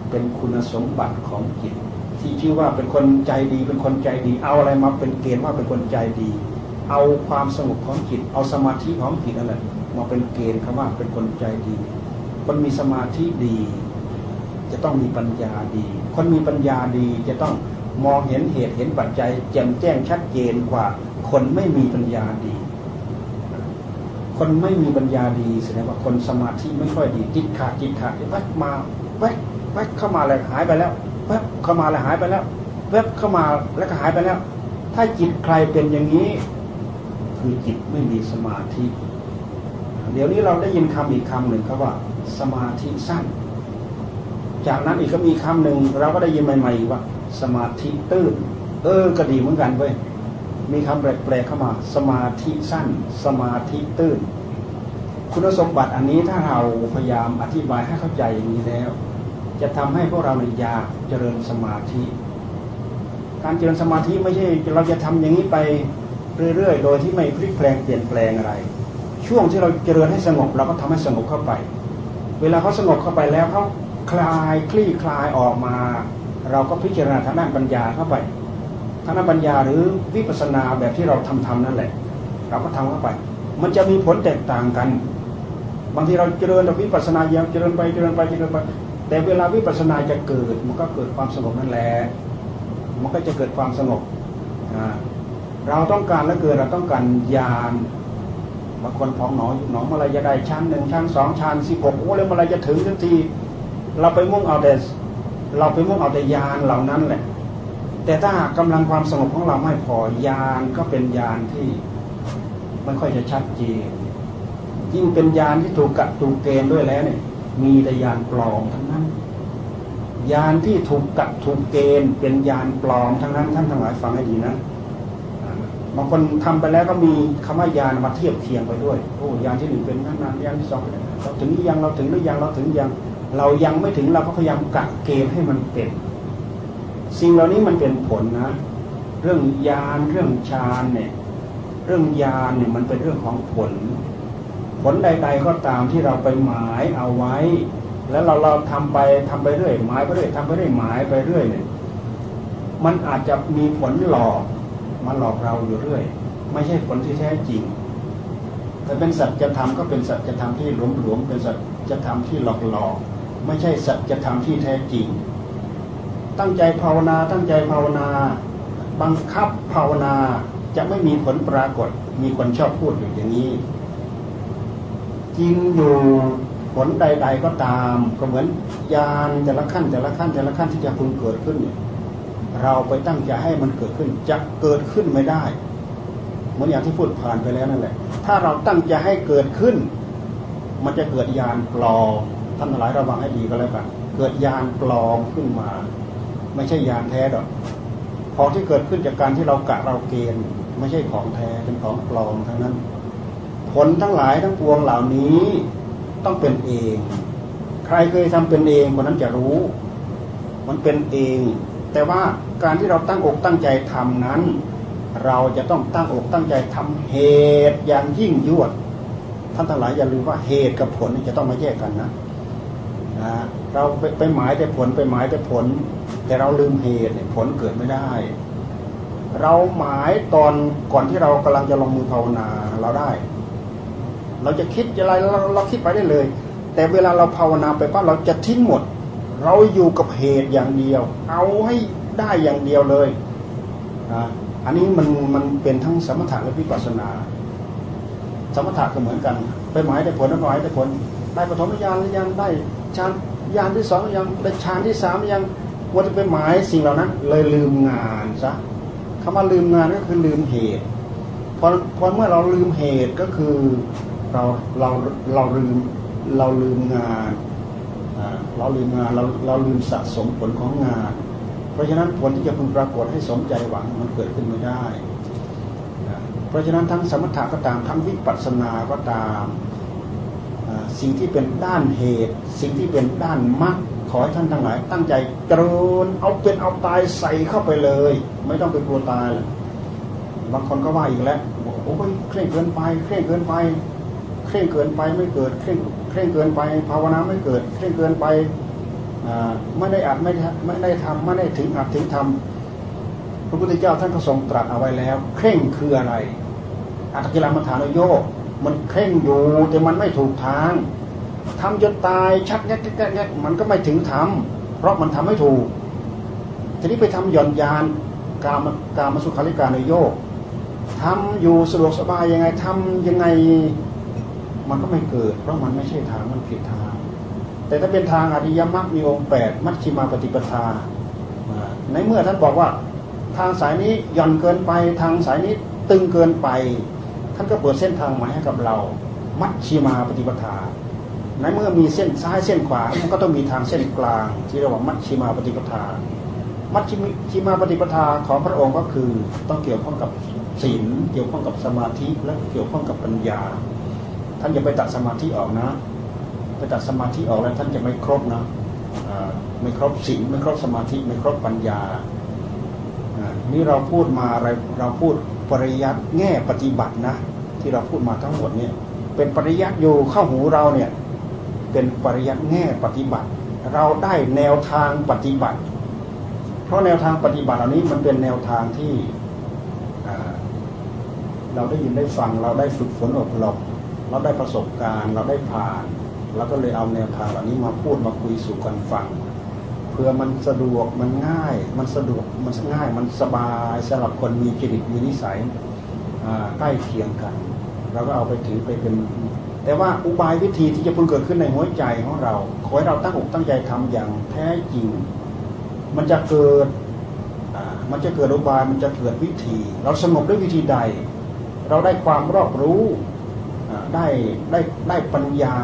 เป็นคุณสมบัติของจิต ที่ชื่อว่าเป็นคนใจดี เป็นคนใจดี เอาอะไรมาเป็นเกณฑ์ว่าเป็นคนใจดี เอาความสงบของจิต เอาสมาธิของจิตนั่นแหละ มาเป็นเกณฑ์คำว่าเป็นคนใจดี คนมีสมาธิดี จะต้องมีปัญญาดี คนมีปัญญาดีจะต้องมองเห็นเหตุเห็นปัจจัยแจ่มแจ้งชัดเจนกว่า คนไม่มีปัญญาดี คนไม่มีปัญญาดีแสดงว่าคนสมาธิไม่ค่อยดีจิตขาดจิตขาดแวบมาแวบแวบเข้ามาเลยหายไปแล้วแวบเข้ามาเลยหายไปแล้วแวบเข้ามาแล้วก็หายไปแล้ว ถ้าจิตใครเป็นอย่างนี้ คือจิตไม่มีสมาธิ เดี๋ยวนี้เราได้ยินคำอีกคำหนึ่งครับว่า สมาธิสั้น จากนั้นอีกก็มีคำหนึ่งเราก็ได้ยินใหม่ๆว่า สมาธิตื้นเออก็ดีเหมือนกันเว้ยมีคำแปลกๆเข้ามา สมาธิสั้น สมาธิตื้น คุณสมบัติอันนี้ถ้าเราพยายามอธิบายให้เข้าใจอย่างนี้แล้ว จะทำให้พวกเราในยากเจริญสมาธิ การเจริญสมาธิไม่ใช่เราจะทำอย่างนี้ไปเรื่อยๆ โดยที่ไม่พลิกแปลงเปลี่ยนแปลงอะไร ช่วงที่เราเจริญให้สงบเราก็ทำให้สงบเข้าไป เวลาเขาสงบเข้าไปแล้วเขาคลายคลี่คลายออกมา เราก็พิจารณาทางด้านปัญญาเข้าไปทางด้านปัญญาหรือวิปัสสนาแบบที่เราทำทำนั่นแหละ เราก็ทำเข้าไป มันจะมีผลแตกต่างกัน บางทีเราเจริญวิปัสสนายังเจริญไปเจริญไปเจริญไป แต่เวลาวิปัสสนาจะเกิด มันก็เกิดความสงบนั่นแหละมันก็จะเกิดความสงบเราต้องการแล้วเกิดเราต้องการญาณ บางคนพองหนอหนอเมื่อไรจะได้ชั้นหนึ่งชั้นสองชั้นสิบหกโอ้แล้วเมื่อไรจะถึงทันที เราไปมุ่งเอาแต่เราไปมุ่งเอาแต่ยานเหล่านั้นแหละ แต่ถ้ากำลังความสงบของเราไม่พอยานก็เป็นยานที่ไม่ค่อยจะชัดเจนยิ่งเป็นยานที่ถูกกัดถูกเกณฑ์ด้วยแล้วเนี่ย มีแต่ยานปลอมทั้งนั้น ยานที่ถูกกัดถูกเกณฑ์เป็นยานปลอมทั้งนั้น ท่านทั้งหลายฟังให้ดีนะางคนทำไปแล้วก็มีคำว่ายานมาเทียบเคียงไปด้วย โอ้ยานที่หนึ่งเป็นนั้นนั้นยานที่สองเราถึงยังเราถึงหรือยังเราถึงยัง เรายังไม่ถึงเราก็พยายามกักเกณฑ์ให้มันเป็น สิ่งเหล่านี้มันเป็นผลนะ เรื่องยานเรื่องฌานเนี่ย เรื่องยานเนี่ยมันเป็นเรื่องของผล ผลใด ๆ ก็ตามที่เราไปหมายเอาไว้ แล้วเราเราทำไปทำไปเรื่อยหมายไปเรื่อยทำไปเรื่อยหมายไปเรื่อยเนี่ยมันอาจจะมีผลหลอก มาหลอกเราอยู่เรื่อย ไม่ใช่ผลที่แท้จริง แต่เป็นสัจธรรมก็เป็นสัจธรรมที่หลวมหลวมเป็นสัจธรรมที่หลอกหลอกไม่ใช่สัจธรรมที่แท้จริง ตั้งใจภาวนาตั้งใจภาวนา บังคับภาวนาจะไม่มีผลปรากฏ มีคนชอบพูดอยู่อย่างนี้ จริงอยู่ผลใด ๆก็ตาม ก็เหมือนยานแต่ละขั้นแต่ละขั้นแต่ละขั้นที่จะพึงเกิดขึ้นเนี่ย เราไปตั้งใจให้มันเกิดขึ้นจะเกิดขึ้นไม่ได้ เหมือนอย่างที่พูดผ่านไปแล้วนั่นแหละ ถ้าเราตั้งใจให้เกิดขึ้น มันจะเกิดยานปลอมท่านหลายระวังให้ดีก็แล้วกันเกิดยานปลอมขึ้นมา ไม่ใช่ยานแท้ดอกของที่เกิดขึ้นจากการที่เรากะเราเกณฑ์ ไม่ใช่ของแท้เป็นของปลอมทั้งนั้น ผลทั้งหลายทั้งปวงเหล่านี้ต้องเป็นเอง ใครเคยทำเป็นเองคนนั้นจะรู้ มันเป็นเอง แต่ว่าการที่เราตั้งอกตั้งใจทำนั้น เราจะต้องตั้งอกตั้งใจทำเหตุอย่างยิ่งยวด ท่านทั้งหลายอย่าลืมว่าเหตุกับผลจะต้องมาแยกกันนะนะเราไปไปหมายแต่ผลไปหมายแต่ผล แต่เราลืมเหตุผลเกิดไม่ได้ เราหมายตอนก่อนที่เรากำลังจะลงมือภาวนาเราได้ เราจะคิดอะไรเราเราคิดไปได้เลย แต่เวลาเราภาวนาไปปั๊บเราจะทิ้งหมด เราอยู่กับเหตุอย่างเดียว เอาให้ได้อย่างเดียวเลยนะอันนี้มันมันเป็นทั้งสมถะและวิปัสสนา สมถะก็เหมือนกัน ไปหมายแต่ผลหมายแต่ผล ได้ปฐมญาณยังได้ฌานญาณที่สองยังได้ฌานที่สามยังว่าจะไปหมายสิ่งเหล่านั้น เลยลืมงานซะคำว่าลืมงานก็คือลืมเหตุพอพอเมื่อเราลืมเหตุก็คือเราเราเราลืมเราลืมงาน เราลืมงานเราเราลืมสะสมผลของงาน เพราะฉะนั้นผลที่จะพึงปรากฏให้สมใจหวังมันเกิดขึ้นไม่ได้ เพราะฉะนั้นทั้งสมถะก็ตามทั้งวิปัสสนาก็ตามสิ่งที่เป็นด้านเหตุ สิ่งที่เป็นด้านมรรคขอให้ท่านทั้งหลาย ตั้งใจตรนเอาเป็นเอาตายใส่เข้าไปเลย ไม่ต้องไปกลัวตายบางคนก็ว่าอีกแล้วโอ้ยเคร่งเกินไป เคร่งเกินไป เคร่งเกินไปไม่เกิดเคร่ง เคร่งเกินไปภาวนาไม่เกิด เคร่งเกินไปไม่ได้อัดไม่ไม่ได้ทำไม่ได้ถึงอัดถึงทำพระพุทธเจ้าท่านก็ทรงตรัสเอาไว้แล้ว เคร่งคืออะไร อัตกิลมัฐานโยกมันเคร่งอยู่แต่มันไม่ถูกทางทำจนตายชักแงกแงกแงกมันก็ไม่ถึงทำเพราะมันทำไม่ถูก ทีนี้ไปทำหย่อนยานกามกามสุขาริการนโยกทำอยู่สะดวกสบายยังไงทำยังไง มันก็ไม่เกิด เพราะมันไม่ใช่ทางมันผิดทาง แต่ถ้าเป็นทางอริยมรรคมีองค์แปดมัชฌิมาปฏิปทาในเมื่อท่านบอกว่าทางสายนี้หย่อนเกินไปทางสายนี้ตึงเกินไป ท่านก็เปิดเส้นทางใหม่ให้กับเรา มัชชิมาปฏิปทา ในเมื่อมีเส้นซ้ายเส้นขวามันก็ต้องมีทางเส้นกลาง ที่เรียกว่ามัชชิมาปฏิปทา มัชชิมาปฏิปทาของพระองค์ก็คือต้องเกี่ยวข้องกับศีลเกี่ยวข้องกับสมาธิและเกี่ยวข้องกับปัญญา ท่านอย่าไปตัดสมาธิออกนะ ไปตัดสมาธิออกแล้วท่านจะไม่ครบนะไม่ครบศีลไม่ครบสมาธิไม่ครบปัญญานี่เราพูดมาอะไรเราพูดปริยัติแง่ปฏิบัตินะ ที่เราพูดมาทั้งหมดเนี่ย เป็นปริยัติอยู่เข้าหูเราเนี่ย เป็นปริยัติแง่ปฏิบัติ เราได้แนวทางปฏิบัติ เพราะแนวทางปฏิบัติเหล่านี้มันเป็นแนวทางที่เราได้ยินได้ฟังเราได้ฝึกฝนอบรม เราได้ประสบการณ์เราได้ผ่านเราก็เลยเอาแนวทางเหล่านี้มาพูดมาคุยสู่กันฟังเพื่อมันสะดวกมันง่าย มันสะดวกมันง่ายมันสบายสำหรับคนมีจริตมีนิสัยใกล้เคียงกันเราก็เอาไปถือไปเป็นแต่ว่าอุบายวิธีที่จะพึงเกิดขึ้นในหัวใจของเรา ขอให้เราตั้งอกตั้งใจทำอย่างแท้จริง มันจะเกิดมันจะเกิดอุบายมันจะเกิดวิธี เราสงบด้วยวิธีใด เราได้ความรอบรู้ ได้ได้ได้ปัญญา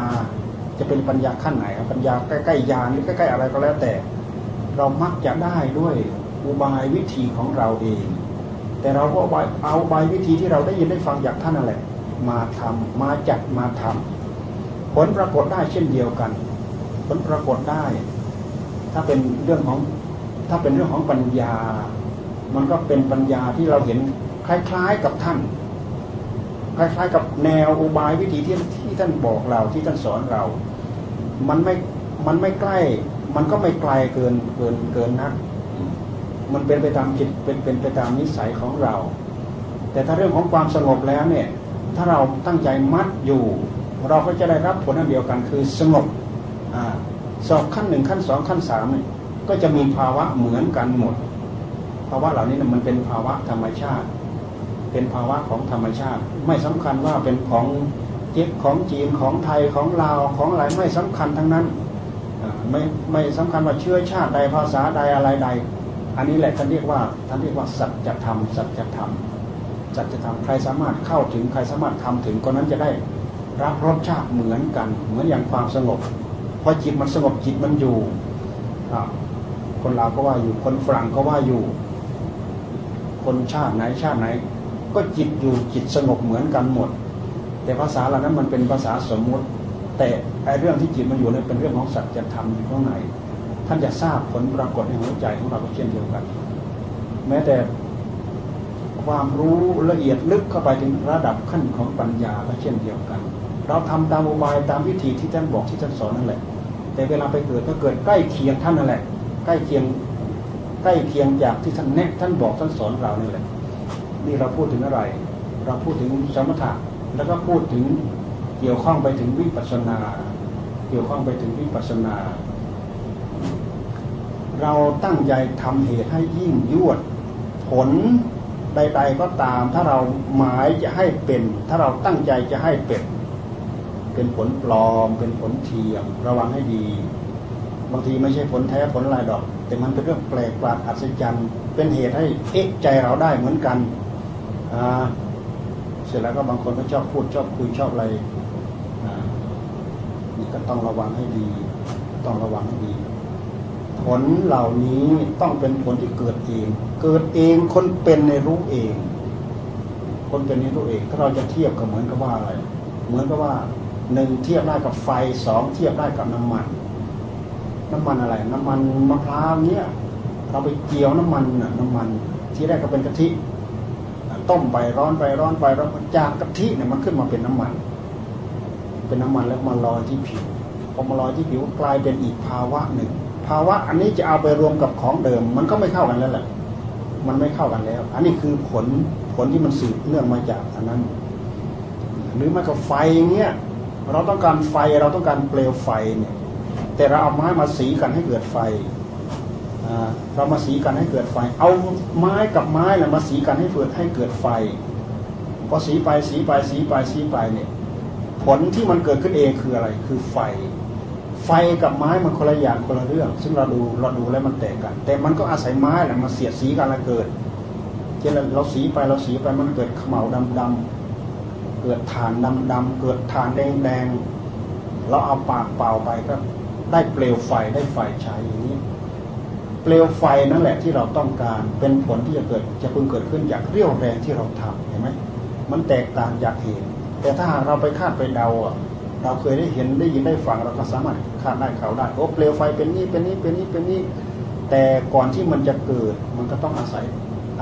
จะเป็นปัญญาขั้นไหนปัญญาใกล้ๆยานหรือใกล้ๆอะไรก็แล้วแต่ เรามักจะได้ด้วยอุบายวิธีของเราเอง แต่เราก็เอาอุบายวิธีที่เราได้ยินได้ฟังจากท่านนั่นแหละ มาทำมาจัดมาทำผลปรากฏได้เช่นเดียวกัน ผลปรากฏได้ ถ้าเป็นเรื่องของถ้าเป็นเรื่องของปัญญา มันก็เป็นปัญญาที่เราเห็นคล้ายๆกับท่าน คล้ายๆ กับแนวอุบายวิธีที่ที่ท่านบอกเราที่ท่านสอนเรา มันไม่ มันไม่ใกล้ มันก็ไม่ไกลเกินเกินเกินนัก มันเป็นไปตามจิตเป็นเป็นไปตามนิสัยของเรา แต่ถ้าเรื่องของความสงบแล้วเนี่ย ถ้าเราตั้งใจมัดอยู่ เราก็จะได้รับผลอันเดียวกันคือสงบอสอบขั้นหนึ่งขั้นสองขั้นสามเนี่ยก็จะมีภาวะเหมือนกันหมด ภาวะเหล่านี้นมันเป็นภาวะธรรมชาติ เป็นภาวะของธรรมชาติ ไม่สำคัญว่าเป็นของเจ็บของจีนของไทยของลาวของอะไรไม่สำคัญทั้งนั้นไม่ไม่สำคัญว่าเชื้อชาติใดภาษาใดอะไรใด อันนี้แหละท่านเรียกว่าท่านเรียกว่าสัจธรรมสัจธรรมสัจธรรมใครสามารถเข้าถึงใครสามารถทำถึงคนนั้นจะได้รับรสชาติเหมือนกัน เหมือนอย่างความสงบพอจิตมันสงบจิตมันอยู่คนลาวก็ว่าอยู่คนฝรั่งก็ว่าอยู่ คนชาติไหนชาติไหน ก็จิตอยู่จิตสงบเหมือนกันหมด แต่ภาษาเหล่านั้นมันเป็นภาษาสมมุติ แต่ไอเรื่องที่จิตมันอยู่เนี่ยเป็นเรื่องของสัจธรรมอยู่ข้างในท่านจะทราบผลปรากฏในหัวใจของเราก็เช่นเดียวกัน แม้แต่ความรู้ละเอียดลึกเข้าไปถึงระดับขั้นของปัญญาก็เช่นเดียวกัน เราทำตามอุบายตามวิธีที่ท่านบอกที่ท่านสอนนั่นแหละ แต่เวลาไปเกิดก็เกิดใกล้เคียงท่านนั่นแหละ ใกล้เคียงใกล้เคียงจากที่ท่านแนะท่านบอกท่านสอนเรานี่แหละ นี่เราพูดถึงอะไร เราพูดถึงสมถะแล้วก็พูดถึงเกี่ยวข้องไปถึงวิปัสสนา เกี่ยวข้องไปถึงวิปัสสนา เราตั้งใจทำเหตุให้ยิ่งยวด ผลใดๆก็ตาม ถ้าเราหมายจะให้เป็น ถ้าเราตั้งใจจะให้เป็นเป็นผลปลอม เป็นผลเทียม ระวังให้ดี บางทีไม่ใช่ผลแท้ผลลายดอก แต่มันเป็นเรื่องแปลกประหลาดอัศจรรย์ เป็นเหตุให้เอ๊ะใจเราได้เหมือนกัน เสร็จแล้วก็บางคนก็ชอบพูดชอบคุยชอบอะไรนี่ก็ต้องระวังให้ดี ต้องระวังให้ดี ผลเหล่านี้ต้องเป็นผลที่เกิดเอง เกิดเองคนเป็นในรู้เอง คนเป็นในรู้เองถ้าเราจะเทียบก็เหมือนกับว่าอะไร เหมือนกับว่าหนึ่งเทียบได้กับไฟสองเทียบได้กับน้ำมัน น้ำมันอะไร น้ำมันมะพร้าวเนี้ยเราไปเกี่ยวน้ำมันน่ะ น้ำมัน ที่แรกก็เป็นกะทิ ต้มไปร้อนไปร้อนไปร้อนจากกะทิเนี่ยมันขึ้นมาเป็นน้ำมัน เป็นน้ำมันแล้วมาลอยที่ผิวพอมาลอยที่ผิวกลายเป็นอีกภาวะหนึ่ง ภาวะอันนี้จะเอาไปรวมกับของเดิม มันก็ไม่เข้ากันแล้วแหละ มันไม่เข้ากันแล้ว อันนี้คือผลผลที่มันสืบเนื่องมาจากอันนั้น หรือไม่ก็ไฟเงี้ยเราต้องการไฟเราต้องการเปลวไฟเนี่ย แต่เราเอาไม้มาสีกันให้เกิดไฟ เรามาสีกันให้เกิดไฟ เอาไม้กับไม้นะมาสีกันให้เกิดให้เกิดไฟพอสีไปสีไปสีไปสีไปเนี่ยผลที่มันเกิดขึ้นเองคืออะไร คือไฟ ไฟกับไม้มันคนละอย่างคนละเรื่อง ซึ่งเราดูเราดูแล้วมันแตกกัน แต่มันก็อาศัยไม้แหละมาเสียดสีกันแล้วเกิดเช่นเราสีไปเราสีไปมันเกิดขมเหลาดำดำเกิดฐานดำดำเกิดฐานแดงแดงเราเอาปากเปล่าไปก็ได้เปลวไฟได้ไฟใช้อย่างนี้ เปลวไฟนั่นแหละที่เราต้องการเป็นผลที่จะเกิดจะพึงเกิดขึ้นจากเรี่ยวแรงที่เราทำเห็นไหมมันแตกต่างจากเหตุแต่ถ้าเราไปคาดไปเดาเราเคยได้เห็นได้ยินได้ฟังเราก็สามารถคาดได้เขาได้โอ้เปลวไฟเป็นนี้เป็นนี้เป็นนี้เป็นนี้แต่ก่อนที่มันจะเกิดมันก็ต้องอาศัย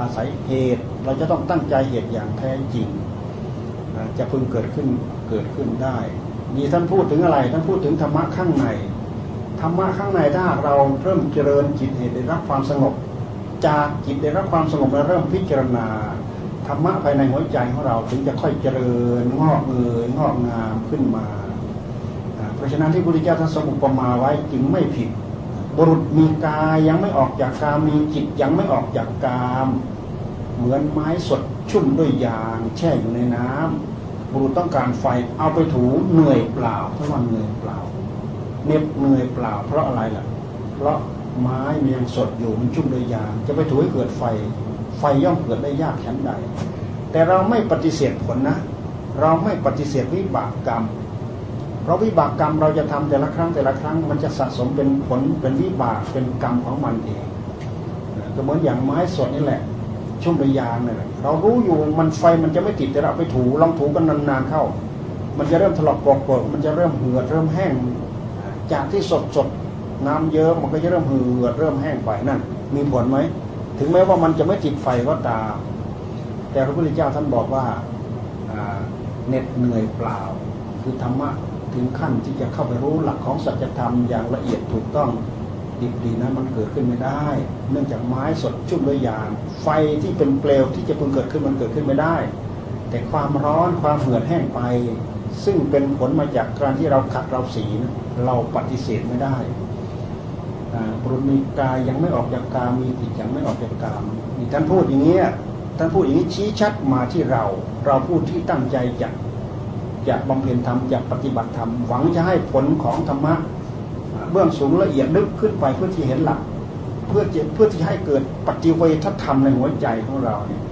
อาศัยเหตุ เราจะต้องตั้งใจเหตุอย่างแท้จริง จะพึงเกิดขึ้นเกิดขึ้นได้มีท่านพูดถึงอะไรท่านพูดถึงธรรมะข้างใน ธรรมะข้างในถ้าเราเริ่มเจริญจิตเหตุได้รับความสงบ จากจิตได้รับความสงบแล้วเริ่มพิจารณาธรรมะภายในหัวใจของเราถึงจะค่อยเจริญงอกเงยงอกงามขึ้นมา เพราะฉะนั้นที่พระพุทธเจ้าท่านสมุปมาไว้จึงไม่ผิด บุรุษมีกายยังไม่ออกจากกามมีจิตยังไม่ออกจากกาม เหมือนไม้สดชุ่มด้วยยางแช่อยู่ในน้ำบุรุษต้องการไฟเอาไปถูเหนื่อยเปล่าเพราะว่าเหนื่อยเปล่า เหน็บเหนื่อยเปล่า เพราะอะไรล่ะ เพราะไม้มันยังสดอยู่มันชุ่มด้วยยาง จะไปถูให้เกิดไฟ ไฟย่อมเกิดได้ยากชั้นใด แต่เราไม่ปฏิเสธผลนะ เราไม่ปฏิเสธวิบากกรรม เพราะวิบากกรรมเราจะทำแต่ละครั้งแต่ละครั้ง มันจะสะสมเป็นผลเป็นวิบากเป็นกรรมของมันเองก็เหมือนอย่างไม้สดนี่แหละ ชุ่มด้วยยางนี่แหละเรารู้อยู่มันไฟมันจะไม่ติดแต่เราไปถูลองถูกันนานๆเข้า มันจะเริ่มถลอกปลอกปลมันจะเริ่มเหือดเริ่มแห้ง จากที่สดสดน้ำเยอะมันก็จะเริ่มเหือดเริ่มแห้งไปนั่น มีผลไหม ถึงแม้ว่ามันจะไม่ติดไฟก็ตามแต่พระพุทธเจ้าท่านบอกว่าเหน็ดเหนื่อยเปล่า คือธรรมะถึงขั้นที่จะเข้าไปรู้หลักของสัจธรรมอย่างละเอียดถูกต้องดิบดีนั้นมันเกิดขึ้นไม่ได้ เนื่องจากไม้สดชุ่มด้วยยางไฟที่เป็นเปลวที่จะพึงเกิดขึ้นมันเกิดขึ้นไม่ได้ แต่ความร้อนความเหือดแห้งไป ซึ่งเป็นผลมาจากการที่เราขัดเราสีนะ เราปฏิเสธไม่ได้บุรุษมีกายยังไม่ออกจากกามมีจิตยังไม่ออกจากกามนี่ท่านพูดอย่างนี้ท่านพูดอย่างนี้ชี้ชัดมาที่เรา เราพูดที่ตั้งใจจะจะบำเพ็ญธรรมจะปฏิบัติธรรมหวังจะให้ผลของธรรมะเบื้องสูงละเอียดลึกขึ้นไปเพื่อที่เห็นหลัก เพื่อจเพื่อที่ให้เกิดปฏิเวทธรรมในหัวใจของเราเนี่ย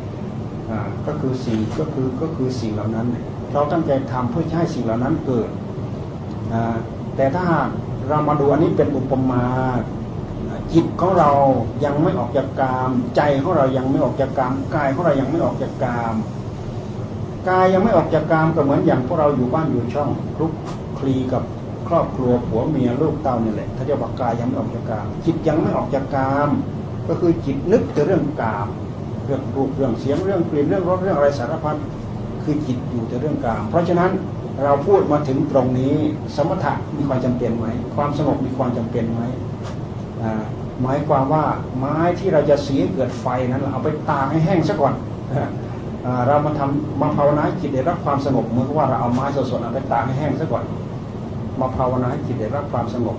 ก็คือสิ่งก็คือก็คือสิ่งเหล่านั้น เราตั้งใจทำเพื่อให้สิ่งเหล่านั้นเกิด แต่ถ้าเรามาดูอันนี้เป็นอุปมา จิตของเรายังไม่ออกจากกาม ใจของเรายังไม่ออกจากกามกายของเรายังไม่ออกจากกามกายยังไม่ออกจากกามก็เหมือนอย่างพวกเราอยู่บ้านอยู่ช่องคลุกคลีกับครอบครัวผัวเมียลูกเต้านี่แหละถ้าจะบอกกายยังไม่ออกจากกาม จิตยังไม่ออกจากกาม ก็คือจิตนึกแต่เรื่องกาม เรื่องรูปเรื่องเสียงเรื่องกลิ่นเรื่องรสเรื่องอะไรสารพัดคือจิตอยู่แต่เรื่องกาม เพราะฉะนั้น เราพูดมาถึงตรงนี้ สมถะมีความจำเป็นไหมความสงบมีความจำเป็นไหมหมายความว่าไม้ที่เราจะสีเกิดไฟนั้นเราเอาไปตากให้แห้งซะก่อนเรามาทำมาภาวนาจิตได้รับความสงบเหมือนว่าเราเอาไม้สดๆเอาไปตากให้แห้งซะก่อน มาภาวนาจิตได้รับความสงบ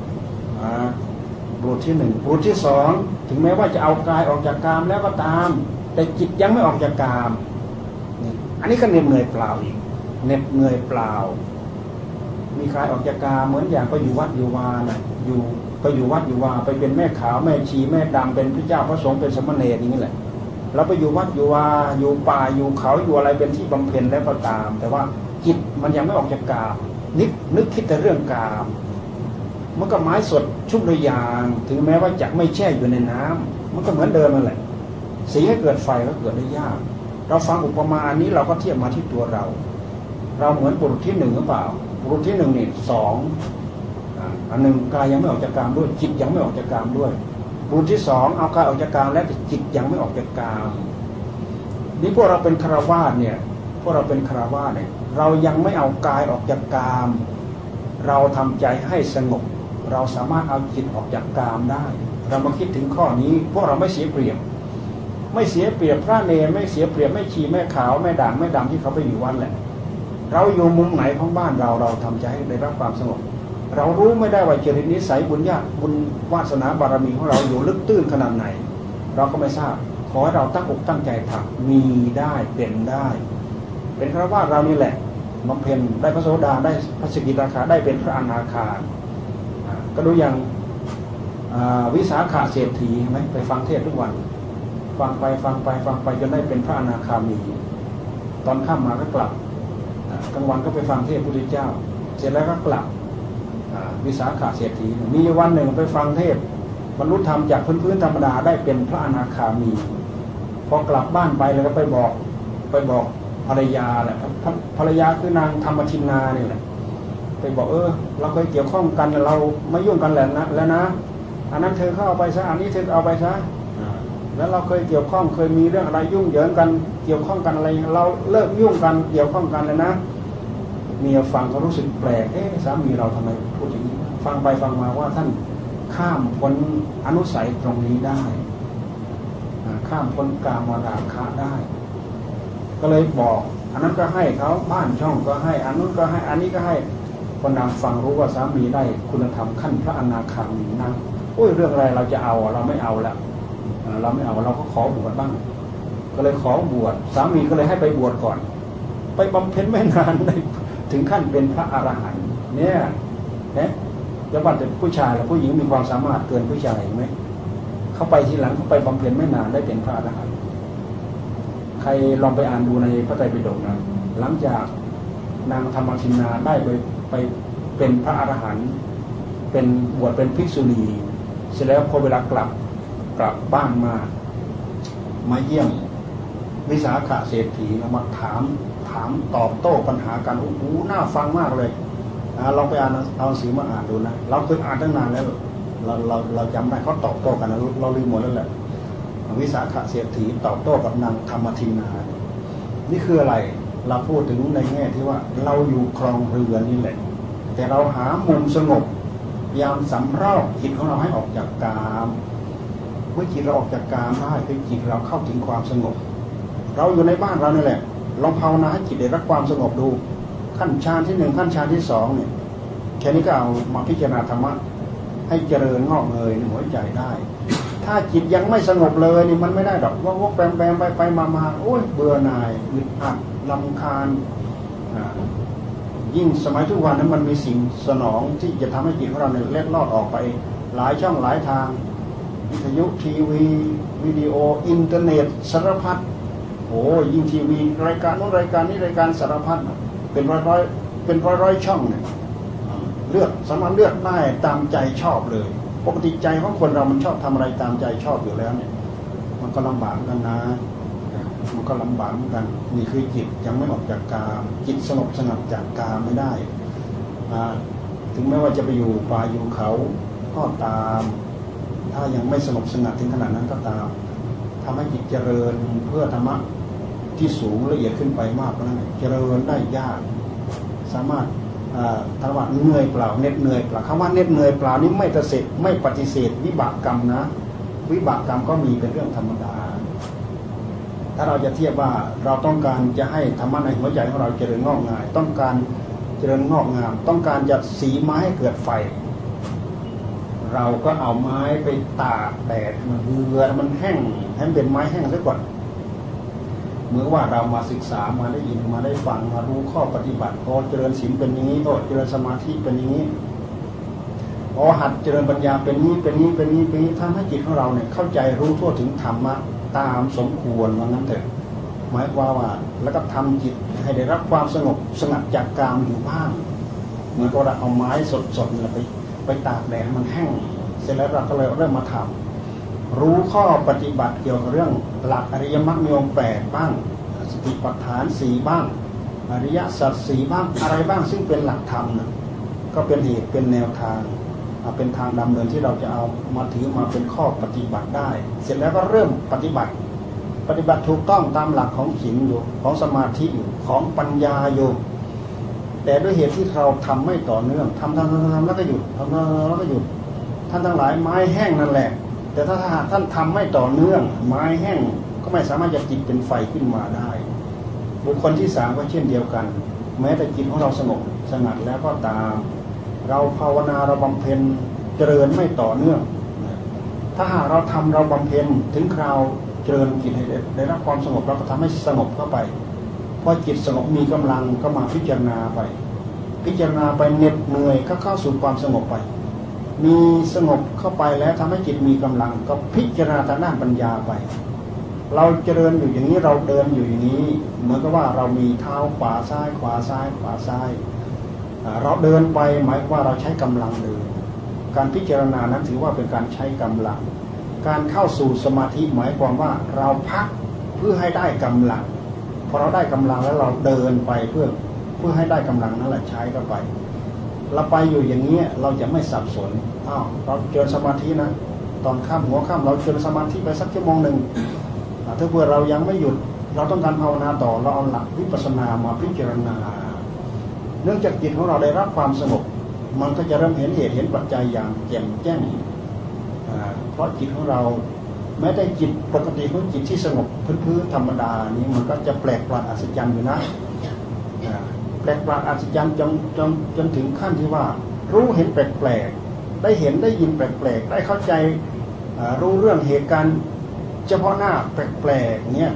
บุตรที่หนึ่งบุตรที่สองถึงแม้ว่าจะเอากายออกจากกามแล้วก็ตาม แต่จิตยังไม่ออกจากกาม อันนี้ก็เหนื่อยเปล่าอีก เหน็ดเหนื่อยเปล่า มีใครออกจากกาเหมือนอย่างไปอยู่วัดอยู่วานะอยู่ไปอยู่วัดอยู่วาไปเป็นแม่ขาวแม่ชีแม่ดำเป็นพระเจ้าพระสงฆ์เป็นสมณเณรอย่างนี้แหละเราไปอยู่วัดอยู่วาอยู่ป่าอยู่เขาอยู่อะไรเป็นที่บำเพ็ญแล้วก็ตาม แต่ว่าจิตมันยังไม่ออกจากกานึกนึกคิดแต่เรื่องกามมันก็ไม้สดชุบด้วยยาง ถึงแม้ว่าจะไม่แช่อยู่ในน้ำมันก็เหมือนเดิมนั่นแหละ สีให้เกิดไฟก็เกิดได้ยาก เราฟังอุปมาอันนี้เราก็เทียบมาที่ตัวเรา เราเหมือนบุรุษที่หนึ่งหรือเปล่า บุรุษที่หนึ่งนี่สองอันหนึ่งกายยังไม่ออกจากกามด้วย จิตยังไม่ออกจากกามด้วย บุรุษที่สองเอากายออกจากกามแล้วแต่จิตยังไม่ออกจากกามนี่พวกเราเป็นคารวาสเนี่ยพวกเราเป็นคารวาสเนี่ยเรายังไม่เอากายออกจากกาม เราทำใจให้สงบ เราสามารถเอาจิตออกจากกามได้ เรามาคิดถึงข้อนี้ พวกเราไม่เสียเปรียบไม่เสียเปรียบพระเนรไม่เสียเปรียบไม่ชีแม่ขาวแม่ด่างแม่ดำที่เขาไปอยู่วันแหละ เราอยู่มุมไหนของบ้านเราเราทำใจให้ได้รับความสงบเรารู้ไม่ได้ว่าจริตนิสัยบุญญาบุญวาสนาบารมีของเราอยู่ลึกตื้นขนาดไหน เราก็ไม่ทราบขอให้เราตั้งอกตั้งใจทำมีได้เป็นได้ เป็นครว่าเรานี่แหละบำเพ็ญได้พระโสดาได้พระสกิทาคาได้เป็นพระอนาคาก็ดูอย่างวิสาขาเศรษฐีไหมไปฟังเทศทุกวัน ฟังไปฟังไปฟังไปจนได้เป็นพระอนาคามี ตอนข้ามมาก็กลับ กลางวันก็ไปฟังเทศพระพุทธเจ้า เสร็จแล้วก็กลับวิสาขาเศรษฐีมีวันหนึ่งไปฟังเทศบรรลุธรรมจากพื้นๆธรรมดาได้เป็นพระอนาคามี พอกลับบ้านไปแล้วก็ไปบอกไปบอกภรรยาแหละภรรยาคือนางธรรมชินนาเนี่ยแหละไปบอกเออ เราเคยเกี่ยวข้องกันเราไม่ยุ่งกันแล้วนะแล้วนะอันนั้นเธอเข้าไปซะอันนี้เธอเอาไปซะ แล้วเราเคยเกี่ยวข้องเคยมีเรื่องอะไรยุ่งเหยิงกัน เกี่ยวข้องกันอะไร เราเลิกยุ่งกันเกี่ยวข้องกันเลยนะเมียฟังเขารู้สึกแปลกเอ๊ะสามีเราทำไมพูดอย่างนี้ ฟังไปฟังมาว่าท่านข้ามพ้นอนุสัยตรงนี้ได้ข้ามพ้นกามราคะได้ ก็เลยบอกอันนั้นก็ให้เขาบ้านช่องก็ให้ อันนู้นก็ให้อันนี้ก็ให้คนนางฟังรู้ว่าสามีได้คุณธรรมขั้นพระอนาคามีนะโอ้ยเรื่องอะไรเราจะเอาเราไม่เอาแล้ว เราไม่เอาเราก็ขอบวชบ้าง ก็เลยขอบวชสามีก็เลยให้ไปบวชก่อน ไปบำเพ็ญไม่นานเลยถึงขั้นเป็นพระอรหันต์เนี่ยเนี่ยจะว่าแต่ผู้ชายหรือผู้หญิงมีความสามารถเกินผู้ชายไหมเข้าไปทีหลังเขาไปบำเพ็ญไม่นานได้เป็นพระอรหันต์ใครลองไปอ่านดูในพระไตรปิฎกนะหลังจากนางธรรมชินาได้ไปไปเป็นพระอรหันต์เป็นบวชเป็นภิกษุณีเสร็จแล้วพอเวลากลับ กลับบ้านมา มาเยี่ยม วิสาขาเศรษฐีมาถามถามตอบโต้ปัญหากันโอ้โหน่าฟังมากเลยเราไปอ่านเอาสีมาอ่านดูนะ เราเคยอ่านตั้งนานแล้ว เราเราเราจำได้เขาตอบโต้กันนะเราลืมหมดแล้วแหละวิสาขาเศรษฐีตอบโต้กับนางธรรมทินนา นี่คืออะไร เราพูดถึงในแง่ที่ว่า เราอยู่ครองเรือนี่แหละ แต่เราหามุมสงบ ยามสำเราจิตของเราให้ออกจากกาม เมื่อจิตเราออกจากกามได้คือจิตเราเข้าถึงความสงบ เราอยู่ในบ้านเรานี่แหละ ลองภาวนาให้จิตได้รับความสงบดู ขั้นฌานที่หนึ่งขั้นฌานที่สองเนี่ยแค่นี้ก็เอามาพิจารณาธรรมะให้เจริญงอกเงยในหัวใจได้ ถ้าจิตยังไม่สงบเลยนี่มันไม่ได้ดอกว่าวกแปมแปมไปไปมามาโอ้ยเบื่อหน่ายอึดอัดลำคาญยิ่งสมัยทุกวันนั้นมันมีสิ่งสนองที่จะทำให้จิตของเราเนี่ยเล็ดลอดออกไป หลายช่องหลายทาง วิทยุทีวี วิดีโอ อินเทอร์เน็ตสารพัดโอ้ยิ่งทีวี รายการนู้นรายการนี้รายการสารพัดเป็นร้อยร้อยเป็นร้อยร้อยช่องเนี่ยเลือกสามารถเลือกได้ตามใจชอบเลย ปกติใจของคนเรามันชอบทำอะไรตามใจชอบอยู่แล้วเนี่ย มันก็ลำบากกันนะมันก็ลำบากเหมือนกันนี่คือจิตยังไม่ออกจากกามจิตสงบสงัดจากกามไม่ได้ถึงแม้ว่าจะไปอยู่ป่าอยู่เขาก็ตาม ถ้ายังไม่สงบสงัดถึงขนาดนั้นก็ตามทำให้จิตเจริญเพื่อธรรมะที่สูงละเอียดขึ้นไปมากกว่านั้นเจริญได้ยาก สามารถธรรมะเหนื่อยเปล่าเน็ดเหนื่อยเปล่าคำว่าเน็ดเหนื่อยเปล่านี้ไม่ปฏิเสธไม่ปฏิเสธวิบากกรรมนะ วิบากกรรมก็มีเป็นเรื่องธรรมดา ถ้าเราจะเทียบว่าเราต้องการจะให้ธรรมะในหัวใจของเราเจริญงอกงามต้องการเจริญงอกงาม ต้องการจะสีไม้ให้เกิดไฟ เราก็เอาไม้ไปตากแดดมันเบื่อมันแห้งให้มันเป็นไม้แห้งซะก่อนเมื่อว่าเรามาศึกษามาได้ยินมาได้ฟังมารู้ข้อปฏิบัติพอเจริญศีลเป็นอย่างนี้พอเจริญสมาธิเป็นอย่างนี้พอหัดเจริญปัญญาเป็นนี้เป็นนี้เป็นนี้เป็นนี้ทำให้จิตของเราเนี่ยเข้าใจรู้ทั่วถึงธรรมะตามสมควรว่างั้นเถอะหมายความว่าแล้วก็ทำจิตให้ได้รับความสงบสงัดจากกามอยู่บ้างเหมือนกับเราเอาไม้สดๆไป ไปตากแดดมันแห้ง เสร็จแล้วเราก็เลยเริ่มมาทำรู้ข้อปฏิบัติเกี่ยวกับเรื่องหลักอริยมรรคมีองค์แปดบ้างสติปัฏฐานสีบ้าง อริยสัจสีบ้างอะไรบ้างซึ่งเป็นหลักธรรมนะก็เป็นเหตุเป็นแนวทางเป็นทางดำเนินที่เราจะเอามาถือมาเป็นข้อปฏิบัติได้ เสร็จแล้วก็เริ่มปฏิบัติ ปฏิบัติถูกต้องตามหลักของศีลอยู่ของสมาธิอยู่ของปัญญาอยู่ แต่ด้วยเหตุที่เราทำไม่ต่อเนื่องทำทำทำทำแล้วก็หยุดทำทำแล้วก็หยุด ท่านทั้งหลายไม้แห้งนั่นแหละ แต่ถ้าท่านทำไม่ต่อเนื่อง ไม้แห้งก็ไม่สามารถจะจิตเป็นไฟขึ้นมาได้ บุคคลที่สามก็เช่นเดียวกัน แม้แต่จิตของเราสงบสงัดแล้วก็ตาม เราภาวนาเราบำเพ็ญเจริญไม่ต่อเนื่อง ถ้าหากเราทำเราบำเพ็ญถึงคราวเจริญจิตให้ได้รับความสงบเราก็ทำให้สงบเข้าไป พอจิตสงบมีกำลังก็มาพิจารณาไป พิจารณาไปเหน็ดเหนื่อยก็เข้าสู่ความสงบไป มีสงบเข้าไปแล้วทำให้จิตมีกำลัง ก็พิจารณาทางด้านปัญญาไป เราเจริญอยู่อย่างนี้เราเดินอยู่อย่างนี้ เหมือนกับว่าเรามีเท้าขวาซ้ายขวาซ้ายขวาซ้ายเราเดินไปหมายว่าเราใช้กำลังเดิน การพิจารณานั้นถือว่าเป็นการใช้กำลัง การเข้าสู่สมาธิหมายความว่าเราพักเพื่อให้ได้กำลัง พอเราได้กำลังแล้วเราเดินไปเพื่อเพื่อให้ได้กำลังนั่นแหละใช้เข้าไปเราไปอยู่อย่างนี้เราจะไม่สับสนอ้าวเราเจอสมาธินะตอนข้ามหัวข้ามเราเจอสมาธิไปสักชั่วโมงหนึ่งถ้าเพื่อเรายังไม่หยุดเราต้องการภาวนาต่อเราเอาหลักวิปัสสนามาพิจารณา เนื่องจากจิตของเราได้รับความสงบมันก็จะเริ่มเห็นเหตุเห็นปัจจัยอย่างแจ่มแจ้งเพราะจิตของเรา แม้แต่จิตปกติของจิตที่สงบพื้นๆธรรมดานี้มันก็จะแปลกประหลาดอัศจรรย์อยู่นะแปลกประหลาดอัศจรรย์จนจนจนถึงขั้นที่ว่า รู้เห็นแปลกๆได้เห็นได้ยินแปลกๆได้เข้าใจรู้เรื่องเหตุการณ์เฉพาะหน้าแปลกๆเนี่ย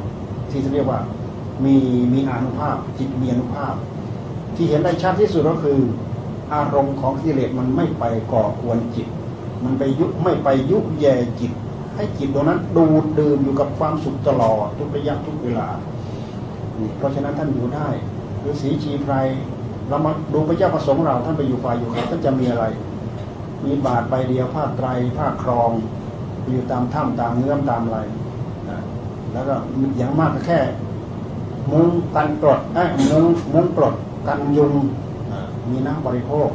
ที่เรียกว่ามีมีอนุภาพจิตมีอนุภาพ ที่เห็นได้ชัดที่สุดก็คือ อารมณ์ของกิเลสมันไม่ไปก่อกวนจิต มันไปยุไม่ไปยุแย่จิต ให้จิตตรงนั้นดูดดื่มอยู่กับความสุขตลอดทุกระยะทุกเวลา เพราะฉะนั้นท่านอยู่ได้หรือสีชีไพรเรามาดูพระเจ้าประสงค์เราท่านไปอยู่ฝ่ายอยู่เขาท่านจะมีอะไร มีบาทใบเดียวผ้าไตรผ้าครองอยู่ตามถ้ำตามเงื่อมตามอะไรแล้วก็อย่างมากก็แค่มุ้งกันกรดไอ้มุ้งมุ้งกรดกันยุงมีน้ำบริโภค